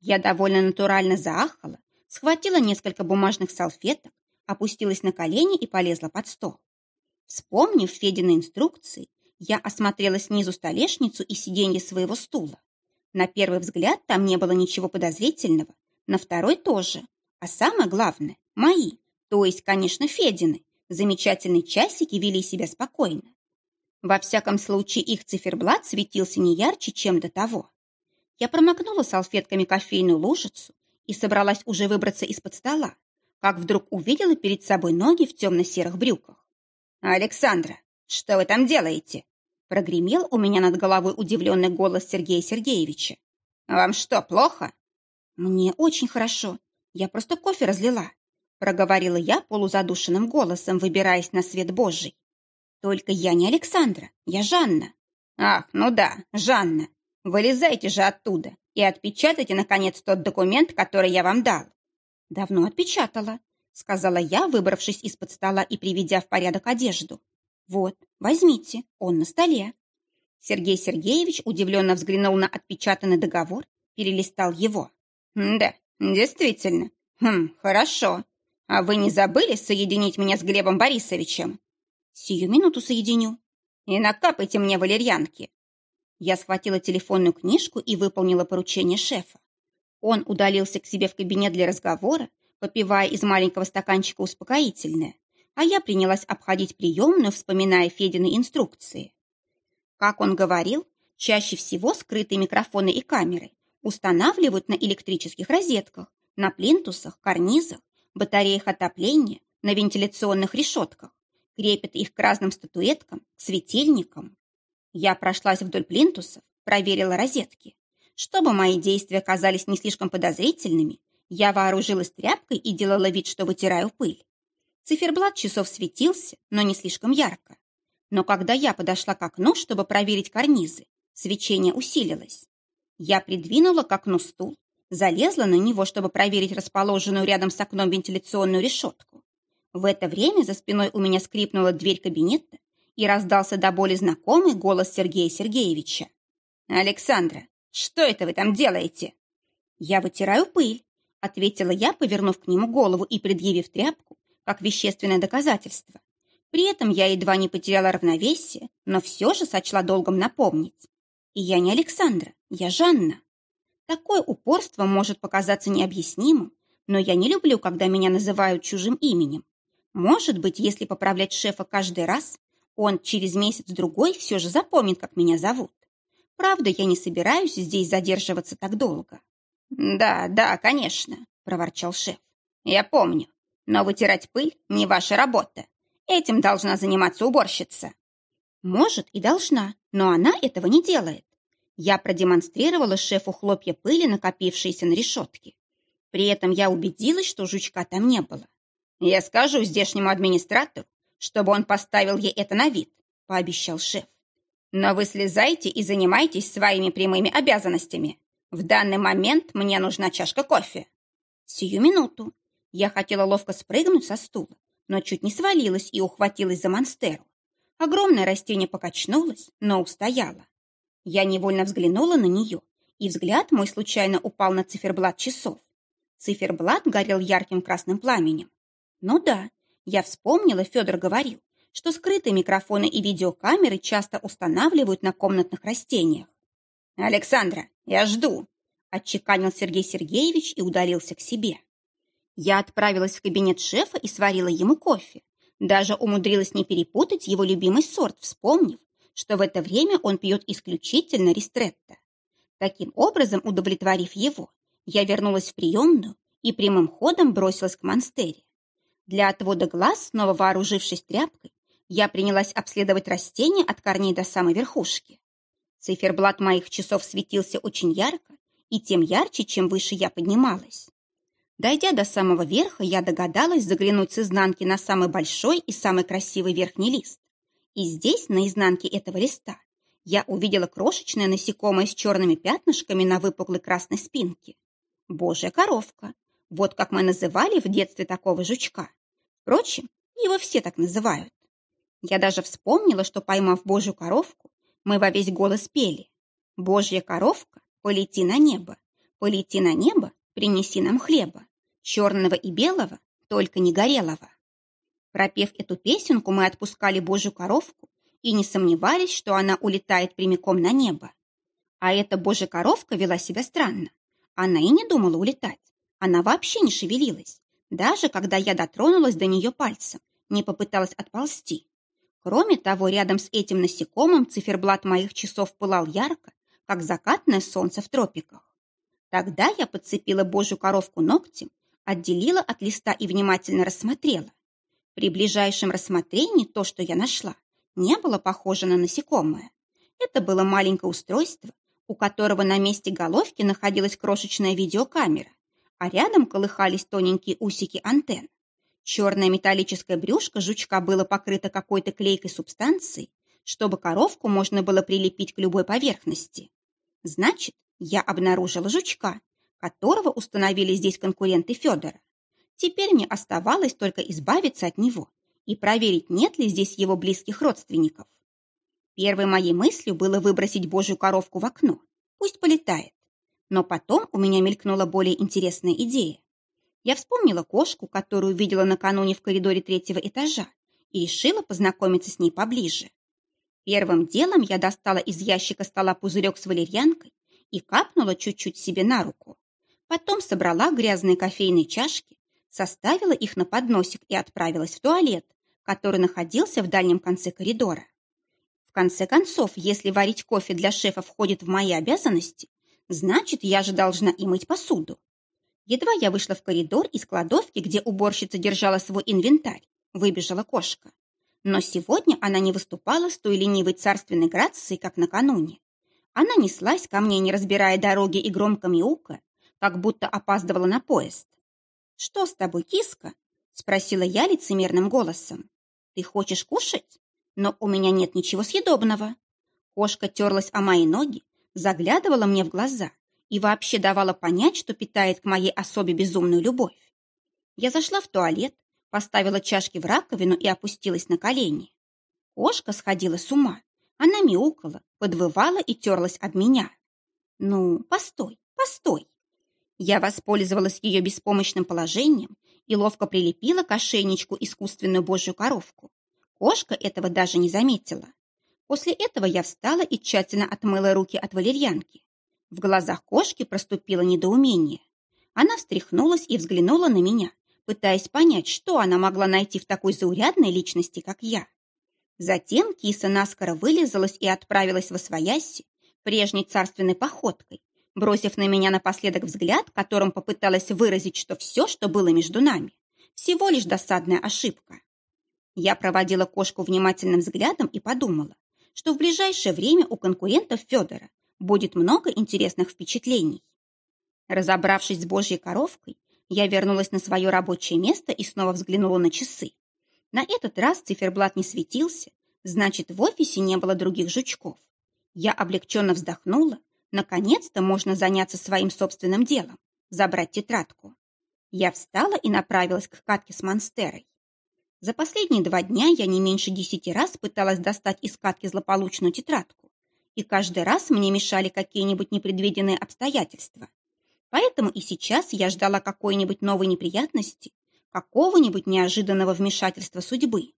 Я довольно натурально заахала схватила несколько бумажных салфеток, опустилась на колени и полезла под стол. Вспомнив Федины инструкции, я осмотрела снизу столешницу и сиденье своего стула. На первый взгляд там не было ничего подозрительного, на второй тоже. А самое главное – мои, то есть, конечно, Федины. Замечательные часики вели себя спокойно. Во всяком случае, их циферблат светился не ярче, чем до того. Я промокнула салфетками кофейную лужицу и собралась уже выбраться из-под стола, как вдруг увидела перед собой ноги в темно-серых брюках. «Александра, что вы там делаете?» Прогремел у меня над головой удивленный голос Сергея Сергеевича. «Вам что, плохо?» «Мне очень хорошо. Я просто кофе разлила», проговорила я полузадушенным голосом, выбираясь на свет Божий. «Только я не Александра, я Жанна». «Ах, ну да, Жанна. Вылезайте же оттуда и отпечатайте, наконец, тот документ, который я вам дал». «Давно отпечатала», — сказала я, выбравшись из-под стола и приведя в порядок одежду. «Вот, возьмите, он на столе». Сергей Сергеевич удивленно взглянул на отпечатанный договор, перелистал его. «Да, действительно. Хм, хорошо. А вы не забыли соединить меня с Глебом Борисовичем?» «Сию минуту соединю». «И накапайте мне валерьянки. Я схватила телефонную книжку и выполнила поручение шефа. Он удалился к себе в кабинет для разговора, попивая из маленького стаканчика успокоительное, а я принялась обходить приемную, вспоминая Федины инструкции. Как он говорил, чаще всего скрытые микрофоны и камеры устанавливают на электрических розетках, на плинтусах, карнизах, батареях отопления, на вентиляционных решетках, крепят их к разным статуэткам, к светильникам. Я прошлась вдоль плинтусов, проверила розетки. Чтобы мои действия казались не слишком подозрительными, я вооружилась тряпкой и делала вид, что вытираю пыль. Циферблат часов светился, но не слишком ярко. Но когда я подошла к окну, чтобы проверить карнизы, свечение усилилось. Я придвинула к окну стул, залезла на него, чтобы проверить расположенную рядом с окном вентиляционную решетку. В это время за спиной у меня скрипнула дверь кабинета, и раздался до боли знакомый голос Сергея Сергеевича. «Александра, что это вы там делаете?» «Я вытираю пыль», — ответила я, повернув к нему голову и предъявив тряпку, как вещественное доказательство. При этом я едва не потеряла равновесие, но все же сочла долгом напомнить. И я не Александра, я Жанна. Такое упорство может показаться необъяснимым, но я не люблю, когда меня называют чужим именем. Может быть, если поправлять шефа каждый раз, он через месяц-другой все же запомнит, как меня зовут. Правда, я не собираюсь здесь задерживаться так долго. «Да, да, конечно», — проворчал шеф. «Я помню. Но вытирать пыль — не ваша работа. Этим должна заниматься уборщица». «Может, и должна, но она этого не делает. Я продемонстрировала шефу хлопья пыли, накопившиеся на решетке. При этом я убедилась, что жучка там не было. «Я скажу здешнему администратору, чтобы он поставил ей это на вид», — пообещал шеф. «Но вы слезайте и занимайтесь своими прямыми обязанностями. В данный момент мне нужна чашка кофе». Сию минуту. Я хотела ловко спрыгнуть со стула, но чуть не свалилась и ухватилась за монстеру. Огромное растение покачнулось, но устояло. Я невольно взглянула на нее, и взгляд мой случайно упал на циферблат часов. Циферблат горел ярким красным пламенем. Ну да, я вспомнила, Федор говорил, что скрытые микрофоны и видеокамеры часто устанавливают на комнатных растениях. «Александра, я жду!» – отчеканил Сергей Сергеевич и удалился к себе. Я отправилась в кабинет шефа и сварила ему кофе. Даже умудрилась не перепутать его любимый сорт, вспомнив, что в это время он пьет исключительно ристретто. Таким образом, удовлетворив его, я вернулась в приемную и прямым ходом бросилась к монстере. Для отвода глаз, снова вооружившись тряпкой, я принялась обследовать растения от корней до самой верхушки. Циферблат моих часов светился очень ярко, и тем ярче, чем выше я поднималась. Дойдя до самого верха, я догадалась заглянуть с изнанки на самый большой и самый красивый верхний лист. И здесь, на изнанке этого листа, я увидела крошечное насекомое с черными пятнышками на выпуклой красной спинке. Божья коровка. Вот как мы называли в детстве такого жучка. Впрочем, его все так называют. Я даже вспомнила, что, поймав Божью коровку, мы во весь голос пели. «Божья коровка, полети на небо, полети на небо, принеси нам хлеба, черного и белого, только не горелого». Пропев эту песенку, мы отпускали Божью коровку и не сомневались, что она улетает прямиком на небо. А эта Божья коровка вела себя странно. Она и не думала улетать. Она вообще не шевелилась. Даже когда я дотронулась до нее пальцем, не попыталась отползти. Кроме того, рядом с этим насекомым циферблат моих часов пылал ярко, как закатное солнце в тропиках. Тогда я подцепила божью коровку ногтем, отделила от листа и внимательно рассмотрела. При ближайшем рассмотрении то, что я нашла, не было похоже на насекомое. Это было маленькое устройство, у которого на месте головки находилась крошечная видеокамера, а рядом колыхались тоненькие усики антенн. Черное металлическое брюшко жучка было покрыто какой-то клейкой субстанцией, чтобы коровку можно было прилепить к любой поверхности. Значит, я обнаружила жучка, которого установили здесь конкуренты Федора. Теперь мне оставалось только избавиться от него и проверить, нет ли здесь его близких родственников. Первой моей мыслью было выбросить божью коровку в окно. Пусть полетает. Но потом у меня мелькнула более интересная идея. Я вспомнила кошку, которую видела накануне в коридоре третьего этажа, и решила познакомиться с ней поближе. Первым делом я достала из ящика стола пузырек с валерьянкой и капнула чуть-чуть себе на руку. Потом собрала грязные кофейные чашки, составила их на подносик и отправилась в туалет, который находился в дальнем конце коридора. В конце концов, если варить кофе для шефа входит в мои обязанности, значит, я же должна и мыть посуду. Едва я вышла в коридор из кладовки, где уборщица держала свой инвентарь, выбежала кошка. Но сегодня она не выступала с той ленивой царственной грацией, как накануне. Она неслась ко мне, не разбирая дороги и громко мяукая, как будто опаздывала на поезд. «Что с тобой, киска?» — спросила я лицемерным голосом. «Ты хочешь кушать?» но у меня нет ничего съедобного. Кошка терлась о мои ноги, заглядывала мне в глаза и вообще давала понять, что питает к моей особе безумную любовь. Я зашла в туалет, поставила чашки в раковину и опустилась на колени. Кошка сходила с ума. Она мяукала, подвывала и терлась об меня. Ну, постой, постой. Я воспользовалась ее беспомощным положением и ловко прилепила к ошейничку искусственную божью коровку. Кошка этого даже не заметила. После этого я встала и тщательно отмыла руки от валерьянки. В глазах кошки проступило недоумение. Она встряхнулась и взглянула на меня, пытаясь понять, что она могла найти в такой заурядной личности, как я. Затем киса наскоро вылезалась и отправилась во свояси, прежней царственной походкой, бросив на меня напоследок взгляд, которым попыталась выразить, что все, что было между нами, всего лишь досадная ошибка. Я проводила кошку внимательным взглядом и подумала, что в ближайшее время у конкурентов Федора будет много интересных впечатлений. Разобравшись с божьей коровкой, я вернулась на свое рабочее место и снова взглянула на часы. На этот раз циферблат не светился, значит, в офисе не было других жучков. Я облегченно вздохнула. Наконец-то можно заняться своим собственным делом, забрать тетрадку. Я встала и направилась к катке с монстерой. За последние два дня я не меньше десяти раз пыталась достать из катки злополучную тетрадку, и каждый раз мне мешали какие-нибудь непредвиденные обстоятельства. Поэтому и сейчас я ждала какой-нибудь новой неприятности, какого-нибудь неожиданного вмешательства судьбы.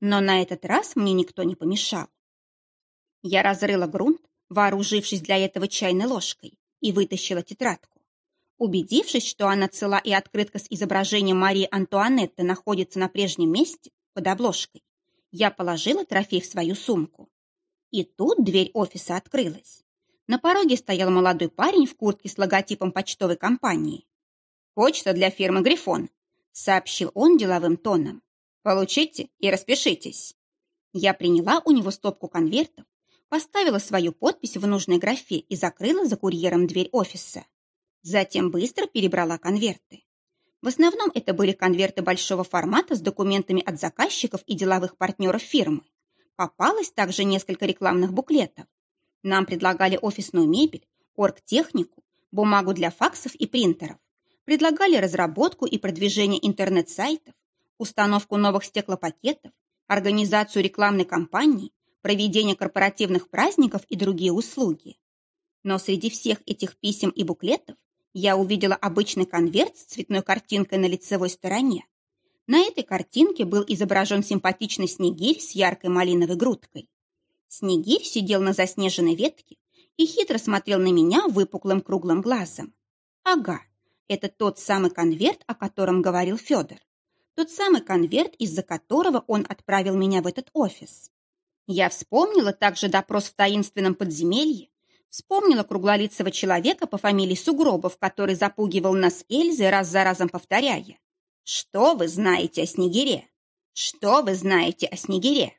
Но на этот раз мне никто не помешал. Я разрыла грунт, вооружившись для этого чайной ложкой, и вытащила тетрадку. Убедившись, что она цела и открытка с изображением Марии Антуанетты находится на прежнем месте, под обложкой, я положила трофей в свою сумку. И тут дверь офиса открылась. На пороге стоял молодой парень в куртке с логотипом почтовой компании. «Почта для фирмы «Грифон», — сообщил он деловым тоном. «Получите и распишитесь». Я приняла у него стопку конвертов, поставила свою подпись в нужной графе и закрыла за курьером дверь офиса. Затем быстро перебрала конверты. В основном это были конверты большого формата с документами от заказчиков и деловых партнеров фирмы. Попалось также несколько рекламных буклетов. Нам предлагали офисную мебель, оргтехнику, бумагу для факсов и принтеров. Предлагали разработку и продвижение интернет-сайтов, установку новых стеклопакетов, организацию рекламной кампании, проведение корпоративных праздников и другие услуги. Но среди всех этих писем и буклетов я увидела обычный конверт с цветной картинкой на лицевой стороне. На этой картинке был изображен симпатичный снегирь с яркой малиновой грудкой. Снегирь сидел на заснеженной ветке и хитро смотрел на меня выпуклым круглым глазом. Ага, это тот самый конверт, о котором говорил Федор. Тот самый конверт, из-за которого он отправил меня в этот офис. Я вспомнила также допрос в таинственном подземелье, вспомнила круглолицего человека по фамилии Сугробов, который запугивал нас Эльзой, раз за разом повторяя. «Что вы знаете о Снегире? Что вы знаете о Снегире?»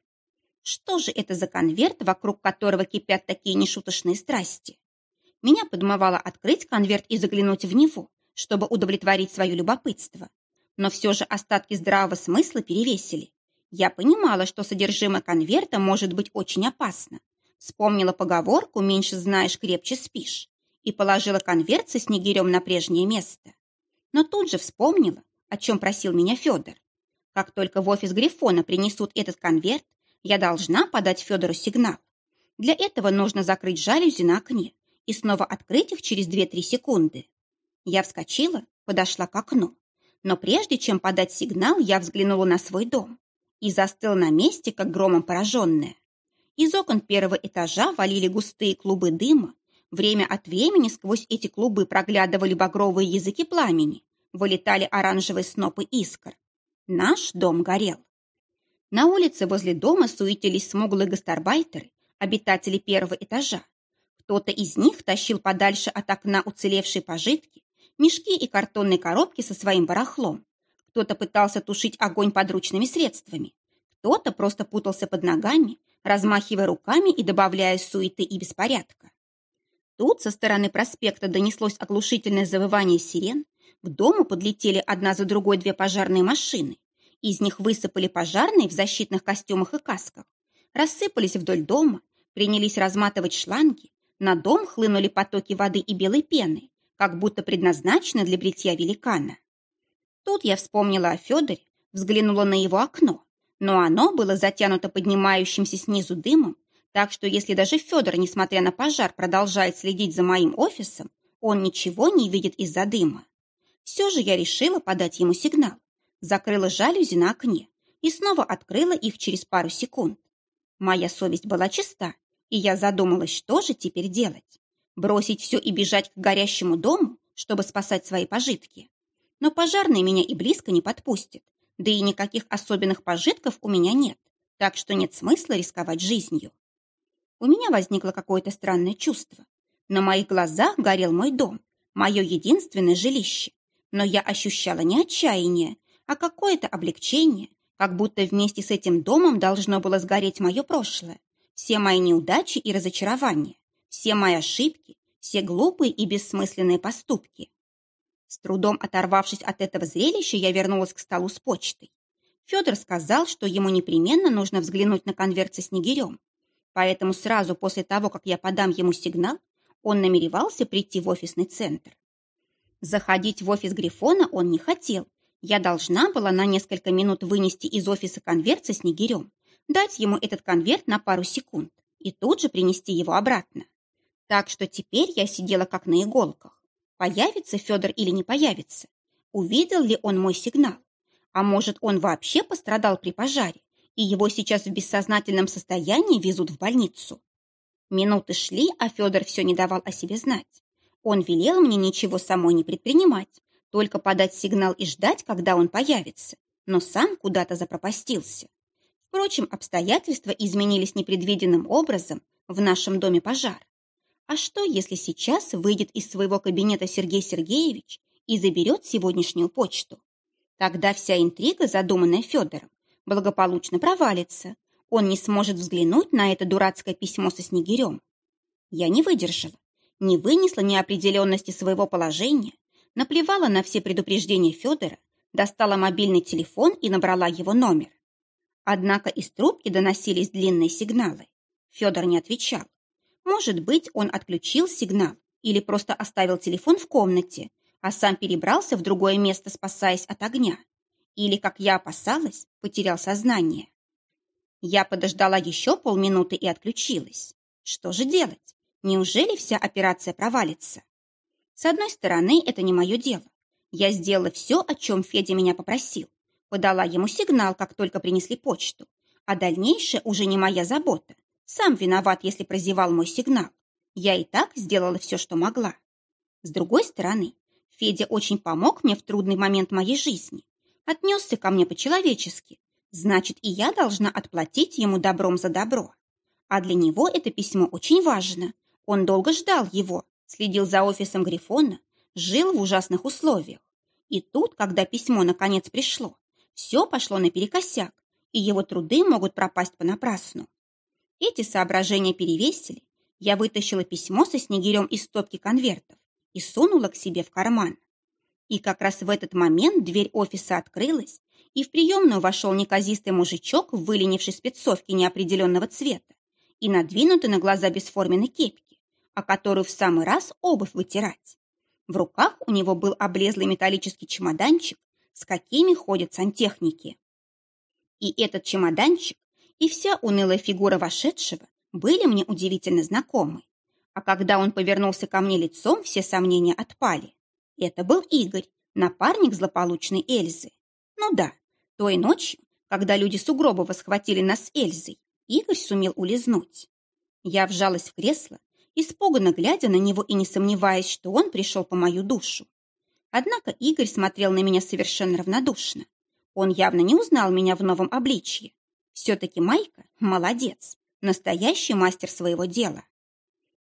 Что же это за конверт, вокруг которого кипят такие нешуточные страсти? Меня подмывало открыть конверт и заглянуть в него, чтобы удовлетворить свое любопытство. Но все же остатки здравого смысла перевесили. Я понимала, что содержимое конверта может быть очень опасно. Вспомнила поговорку «меньше знаешь, крепче спишь» и положила конверт со снегирем на прежнее место. Но тут же вспомнила, о чем просил меня Федор. Как только в офис Грифона принесут этот конверт, я должна подать Федору сигнал. Для этого нужно закрыть жалюзи на окне и снова открыть их через 2-3 секунды. Я вскочила, подошла к окну. Но прежде чем подать сигнал, я взглянула на свой дом и застыла на месте, как громом пораженная. Из окон первого этажа валили густые клубы дыма. Время от времени сквозь эти клубы проглядывали багровые языки пламени, вылетали оранжевые снопы искр. Наш дом горел. На улице возле дома суетились смуглые гастарбайтеры, обитатели первого этажа. Кто-то из них тащил подальше от окна уцелевшие пожитки, мешки и картонные коробки со своим барахлом. Кто-то пытался тушить огонь подручными средствами. Кто-то просто путался под ногами, размахивая руками и добавляя суеты и беспорядка. Тут со стороны проспекта донеслось оглушительное завывание сирен. К дому подлетели одна за другой две пожарные машины. Из них высыпали пожарные в защитных костюмах и касках, рассыпались вдоль дома, принялись разматывать шланги, на дом хлынули потоки воды и белой пены, как будто предназначены для бритья великана. Тут я вспомнила о Федоре, взглянула на его окно, но оно было затянуто поднимающимся снизу дымом, так что если даже Федор, несмотря на пожар, продолжает следить за моим офисом, он ничего не видит из-за дыма. Все же я решила подать ему сигнал закрыла жалюзи на окне и снова открыла их через пару секунд. Моя совесть была чиста, и я задумалась, что же теперь делать. Бросить все и бежать к горящему дому, чтобы спасать свои пожитки. Но пожарные меня и близко не подпустят. Да и никаких особенных пожитков у меня нет, так что нет смысла рисковать жизнью. У меня возникло какое-то странное чувство. На моих глазах горел мой дом, мое единственное жилище. Но я ощущала не отчаяние, а какое-то облегчение, как будто вместе с этим домом должно было сгореть мое прошлое, все мои неудачи и разочарования, все мои ошибки, все глупые и бессмысленные поступки. С трудом оторвавшись от этого зрелища, я вернулась к столу с почтой. Федор сказал, что ему непременно нужно взглянуть на конверт со снегирем. Поэтому сразу после того, как я подам ему сигнал, он намеревался прийти в офисный центр. Заходить в офис Грифона он не хотел. Я должна была на несколько минут вынести из офиса конверт со снегирем, дать ему этот конверт на пару секунд и тут же принести его обратно. Так что теперь я сидела как на иголках. Появится Федор или не появится? Увидел ли он мой сигнал? А может, он вообще пострадал при пожаре, и его сейчас в бессознательном состоянии везут в больницу? Минуты шли, а Федор все не давал о себе знать. Он велел мне ничего самой не предпринимать, только подать сигнал и ждать, когда он появится, но сам куда-то запропастился. Впрочем, обстоятельства изменились непредвиденным образом в нашем доме пожар. А что, если сейчас выйдет из своего кабинета Сергей Сергеевич и заберет сегодняшнюю почту? Тогда вся интрига, задуманная Федором, благополучно провалится. Он не сможет взглянуть на это дурацкое письмо со Снегирем. Я не выдержала, не вынесла неопределенности своего положения, наплевала на все предупреждения Федора, достала мобильный телефон и набрала его номер. Однако из трубки доносились длинные сигналы. Федор не отвечал. Может быть, он отключил сигнал или просто оставил телефон в комнате, а сам перебрался в другое место, спасаясь от огня. Или, как я опасалась, потерял сознание. Я подождала еще полминуты и отключилась. Что же делать? Неужели вся операция провалится? С одной стороны, это не мое дело. Я сделала все, о чем Федя меня попросил. Подала ему сигнал, как только принесли почту. А дальнейшее уже не моя забота. Сам виноват, если прозевал мой сигнал. Я и так сделала все, что могла. С другой стороны, Федя очень помог мне в трудный момент моей жизни. Отнесся ко мне по-человечески. Значит, и я должна отплатить ему добром за добро. А для него это письмо очень важно. Он долго ждал его, следил за офисом Грифона, жил в ужасных условиях. И тут, когда письмо наконец пришло, все пошло наперекосяк, и его труды могут пропасть понапрасну. Эти соображения перевесили. Я вытащила письмо со снегирем из стопки конвертов и сунула к себе в карман. И как раз в этот момент дверь офиса открылась, и в приемную вошел неказистый мужичок в выленившей спецовке неопределенного цвета и надвинутый на глаза бесформенной кепки, о которую в самый раз обувь вытирать. В руках у него был облезлый металлический чемоданчик, с какими ходят сантехники. И этот чемоданчик и вся унылая фигура вошедшего были мне удивительно знакомы. А когда он повернулся ко мне лицом, все сомнения отпали. Это был Игорь, напарник злополучной Эльзы. Ну да, той ночью, когда люди Сугробова схватили нас с Эльзой, Игорь сумел улизнуть. Я вжалась в кресло, испуганно глядя на него и не сомневаясь, что он пришел по мою душу. Однако Игорь смотрел на меня совершенно равнодушно. Он явно не узнал меня в новом обличье. Все-таки Майка молодец, настоящий мастер своего дела.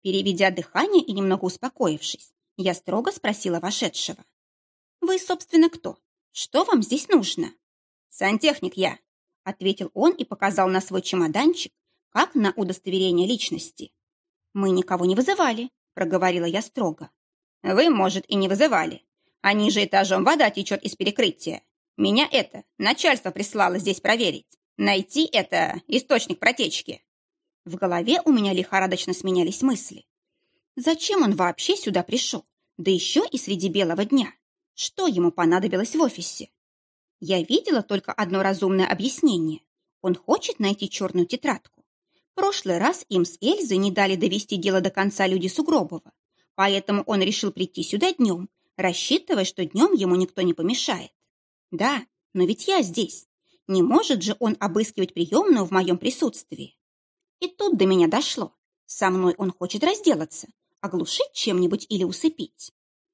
Переведя дыхание и немного успокоившись, я строго спросила вошедшего. «Вы, собственно, кто? Что вам здесь нужно?» «Сантехник я», — ответил он и показал на свой чемоданчик, как на удостоверение личности. «Мы никого не вызывали», — проговорила я строго. «Вы, может, и не вызывали. А ниже этажом вода течет из перекрытия. Меня это начальство прислало здесь проверить. Найти это источник протечки. В голове у меня лихорадочно сменялись мысли. Зачем он вообще сюда пришел? Да еще и среди белого дня. Что ему понадобилось в офисе? Я видела только одно разумное объяснение. Он хочет найти черную тетрадку. Прошлый раз им с Эльзой не дали довести дело до конца люди Сугробова, поэтому он решил прийти сюда днем, рассчитывая, что днем ему никто не помешает. Да, но ведь я здесь. Не может же он обыскивать приемную в моем присутствии. И тут до меня дошло. Со мной он хочет разделаться, оглушить чем-нибудь или усыпить?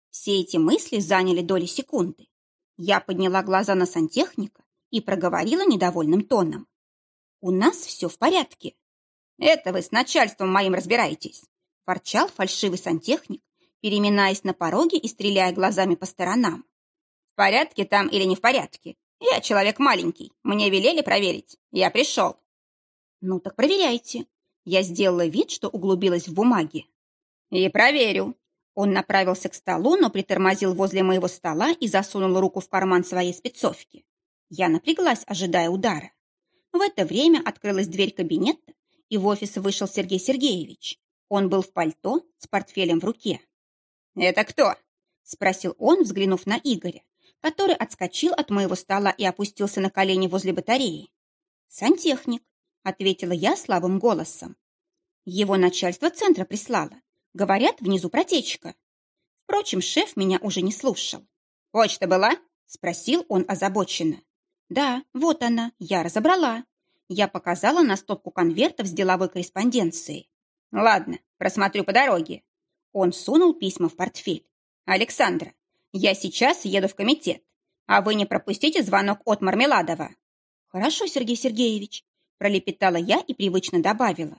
Все эти мысли заняли доли секунды. Я подняла глаза на сантехника и проговорила недовольным тоном. «У нас все в порядке». «Это вы с начальством моим разбираетесь», – ворчал фальшивый сантехник, переминаясь на пороге и стреляя глазами по сторонам. «В порядке там или не в порядке? Я человек маленький, мне велели проверить. Я пришел». «Ну так проверяйте». Я сделала вид, что углубилась в бумаги. «И проверю». Он направился к столу, но притормозил возле моего стола и засунул руку в карман своей спецовки. Я напряглась, ожидая удара. В это время открылась дверь кабинета, и в офис вышел Сергей Сергеевич. Он был в пальто с портфелем в руке. «Это кто?» – спросил он, взглянув на Игоря, который отскочил от моего стола и опустился на колени возле батареи. «Сантехник», – ответила я слабым голосом. Его начальство центра прислало. Говорят, внизу протечка. Впрочем, шеф меня уже не слушал. «Почта была?» – спросил он озабоченно. «Да, вот она, я разобрала». Я показала на стопку конвертов с деловой корреспонденцией. «Ладно, просмотрю по дороге». Он сунул письма в портфель. «Александра, я сейчас еду в комитет, а вы не пропустите звонок от Мармеладова». «Хорошо, Сергей Сергеевич», – пролепетала я и привычно добавила.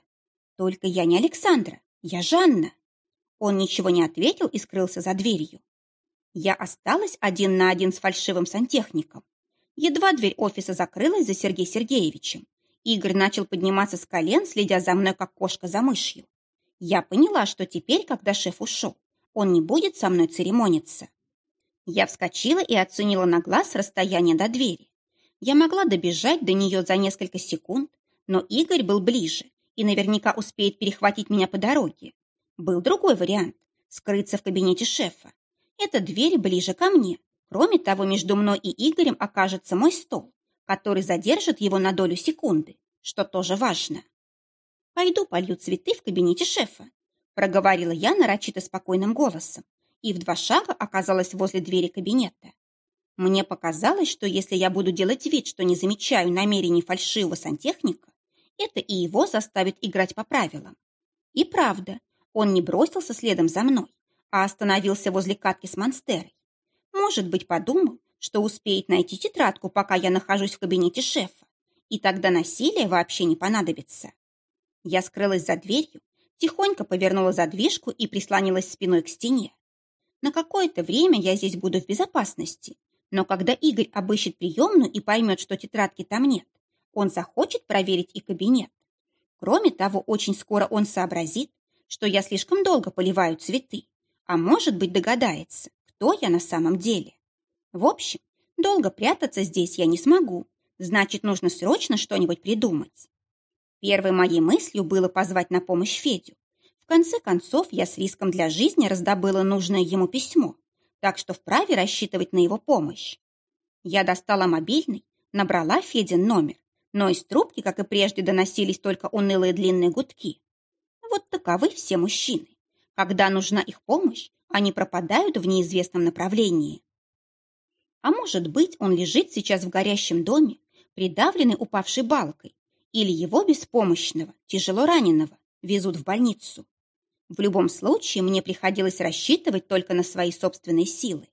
«Только я не Александра, я Жанна». Он ничего не ответил и скрылся за дверью. Я осталась один на один с фальшивым сантехником. Едва дверь офиса закрылась за Сергеем Сергеевичем, Игорь начал подниматься с колен, следя за мной, как кошка за мышью. Я поняла, что теперь, когда шеф ушел, он не будет со мной церемониться. Я вскочила и оценила на глаз расстояние до двери. Я могла добежать до нее за несколько секунд, но Игорь был ближе и наверняка успеет перехватить меня по дороге. Был другой вариант – скрыться в кабинете шефа. Эта дверь ближе ко мне. Кроме того, между мной и Игорем окажется мой стол, который задержит его на долю секунды, что тоже важно. «Пойду полью цветы в кабинете шефа», проговорила я нарочито спокойным голосом и в два шага оказалась возле двери кабинета. Мне показалось, что если я буду делать вид, что не замечаю намерений фальшивого сантехника, это и его заставит играть по правилам. И правда, он не бросился следом за мной, а остановился возле катки с монстерой. Может быть, подумал, что успеет найти тетрадку, пока я нахожусь в кабинете шефа, и тогда насилие вообще не понадобится. Я скрылась за дверью, тихонько повернула задвижку и прислонилась спиной к стене. На какое-то время я здесь буду в безопасности, но когда Игорь обыщет приемную и поймет, что тетрадки там нет, он захочет проверить и кабинет. Кроме того, очень скоро он сообразит, что я слишком долго поливаю цветы, а может быть догадается, кто я на самом деле. В общем, долго прятаться здесь я не смогу, значит, нужно срочно что-нибудь придумать. Первой моей мыслью было позвать на помощь Федю. Конце концов, я с риском для жизни раздобыла нужное ему письмо, так что вправе рассчитывать на его помощь. Я достала мобильный, набрала Федин номер, но из трубки, как и прежде, доносились только унылые длинные гудки. Вот таковы все мужчины. Когда нужна их помощь, они пропадают в неизвестном направлении. А может быть, он лежит сейчас в горящем доме, придавленный упавшей балкой, или его беспомощного, тяжело раненого, везут в больницу. В любом случае, мне приходилось рассчитывать только на свои собственные силы.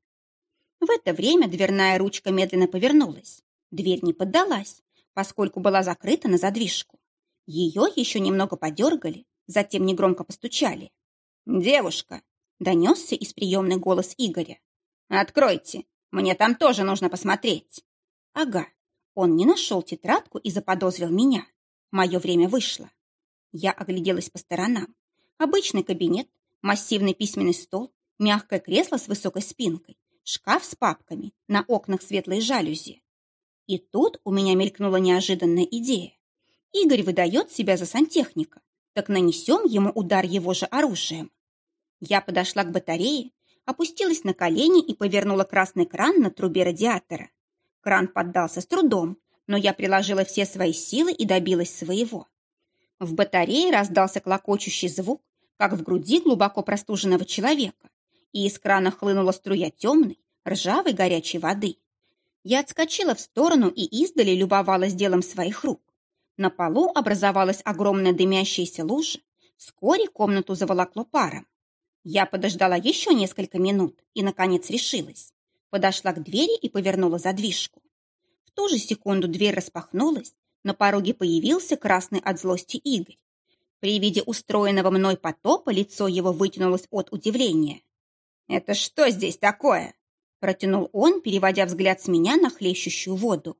В это время дверная ручка медленно повернулась. Дверь не поддалась, поскольку была закрыта на задвижку. Ее еще немного подергали, затем негромко постучали. «Девушка!» – донесся из приемной голос Игоря. «Откройте! Мне там тоже нужно посмотреть!» «Ага, он не нашел тетрадку и заподозрил меня. Мое время вышло. Я огляделась по сторонам. Обычный кабинет, массивный письменный стол, мягкое кресло с высокой спинкой, шкаф с папками, на окнах светлые жалюзи. И тут у меня мелькнула неожиданная идея. Игорь выдает себя за сантехника, так нанесем ему удар его же оружием. Я подошла к батарее, опустилась на колени и повернула красный кран на трубе радиатора. Кран поддался с трудом, но я приложила все свои силы и добилась своего. В батарее раздался клокочущий звук, как в груди глубоко простуженного человека, и из крана хлынула струя темной, ржавой горячей воды. Я отскочила в сторону и издали любовалась делом своих рук. На полу образовалась огромная дымящаяся лужа. Вскоре комнату заволокло паром. Я подождала еще несколько минут и, наконец, решилась. Подошла к двери и повернула задвижку. В ту же секунду дверь распахнулась, на пороге появился красный от злости Игорь. При виде устроенного мной потопа лицо его вытянулось от удивления. «Это что здесь такое?» Протянул он, переводя взгляд с меня на хлещущую воду.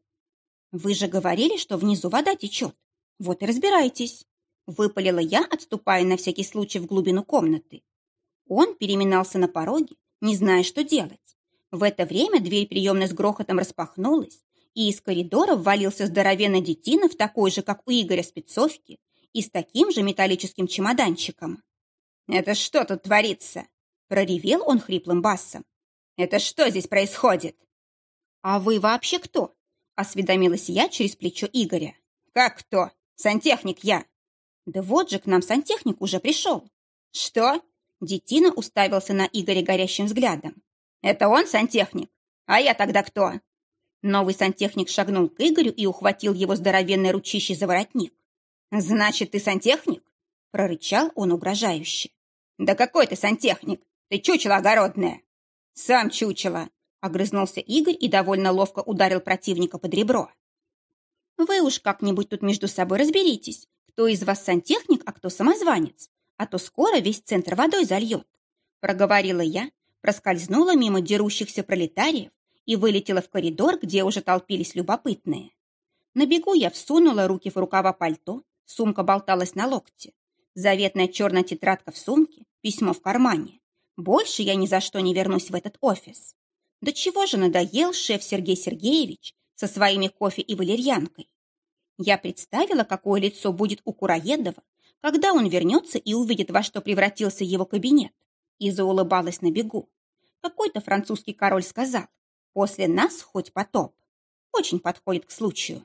«Вы же говорили, что внизу вода течет. Вот и разбирайтесь». Выпалила я, отступая на всякий случай в глубину комнаты. Он переминался на пороге, не зная, что делать. В это время дверь приемной с грохотом распахнулась, и из коридора ввалился здоровенный детина в такой же, как у Игоря, спецовке и с таким же металлическим чемоданчиком. «Это что тут творится?» – проревел он хриплым басом. «Это что здесь происходит?» «А вы вообще кто?» – осведомилась я через плечо Игоря. «Как кто? Сантехник я!» «Да вот же к нам сантехник уже пришел!» «Что?» Детина уставился на Игоря горящим взглядом. «Это он сантехник? А я тогда кто?» Новый сантехник шагнул к Игорю и ухватил его здоровенной ручищей за воротник. «Значит, ты сантехник?» — прорычал он угрожающе. «Да какой ты сантехник? Ты чучело огородное!» «Сам чучело!» — огрызнулся Игорь и довольно ловко ударил противника под ребро. «Вы уж как-нибудь тут между собой разберитесь, кто из вас сантехник, а кто самозванец, а то скоро весь центр водой зальет», — проговорила я, проскользнула мимо дерущихся пролетариев и вылетела в коридор, где уже толпились любопытные. На бегу я всунула руки в рукава пальто, Сумка болталась на локте. Заветная черная тетрадка в сумке, письмо в кармане. Больше я ни за что не вернусь в этот офис. До чего же надоел шеф Сергей Сергеевич со своими кофе и валерьянкой? Я представила, какое лицо будет у Кураедова, когда он вернется и увидит, во что превратился его кабинет, и заулыбалась на бегу. Какой-то французский король сказал, после нас хоть потоп. Очень подходит к случаю.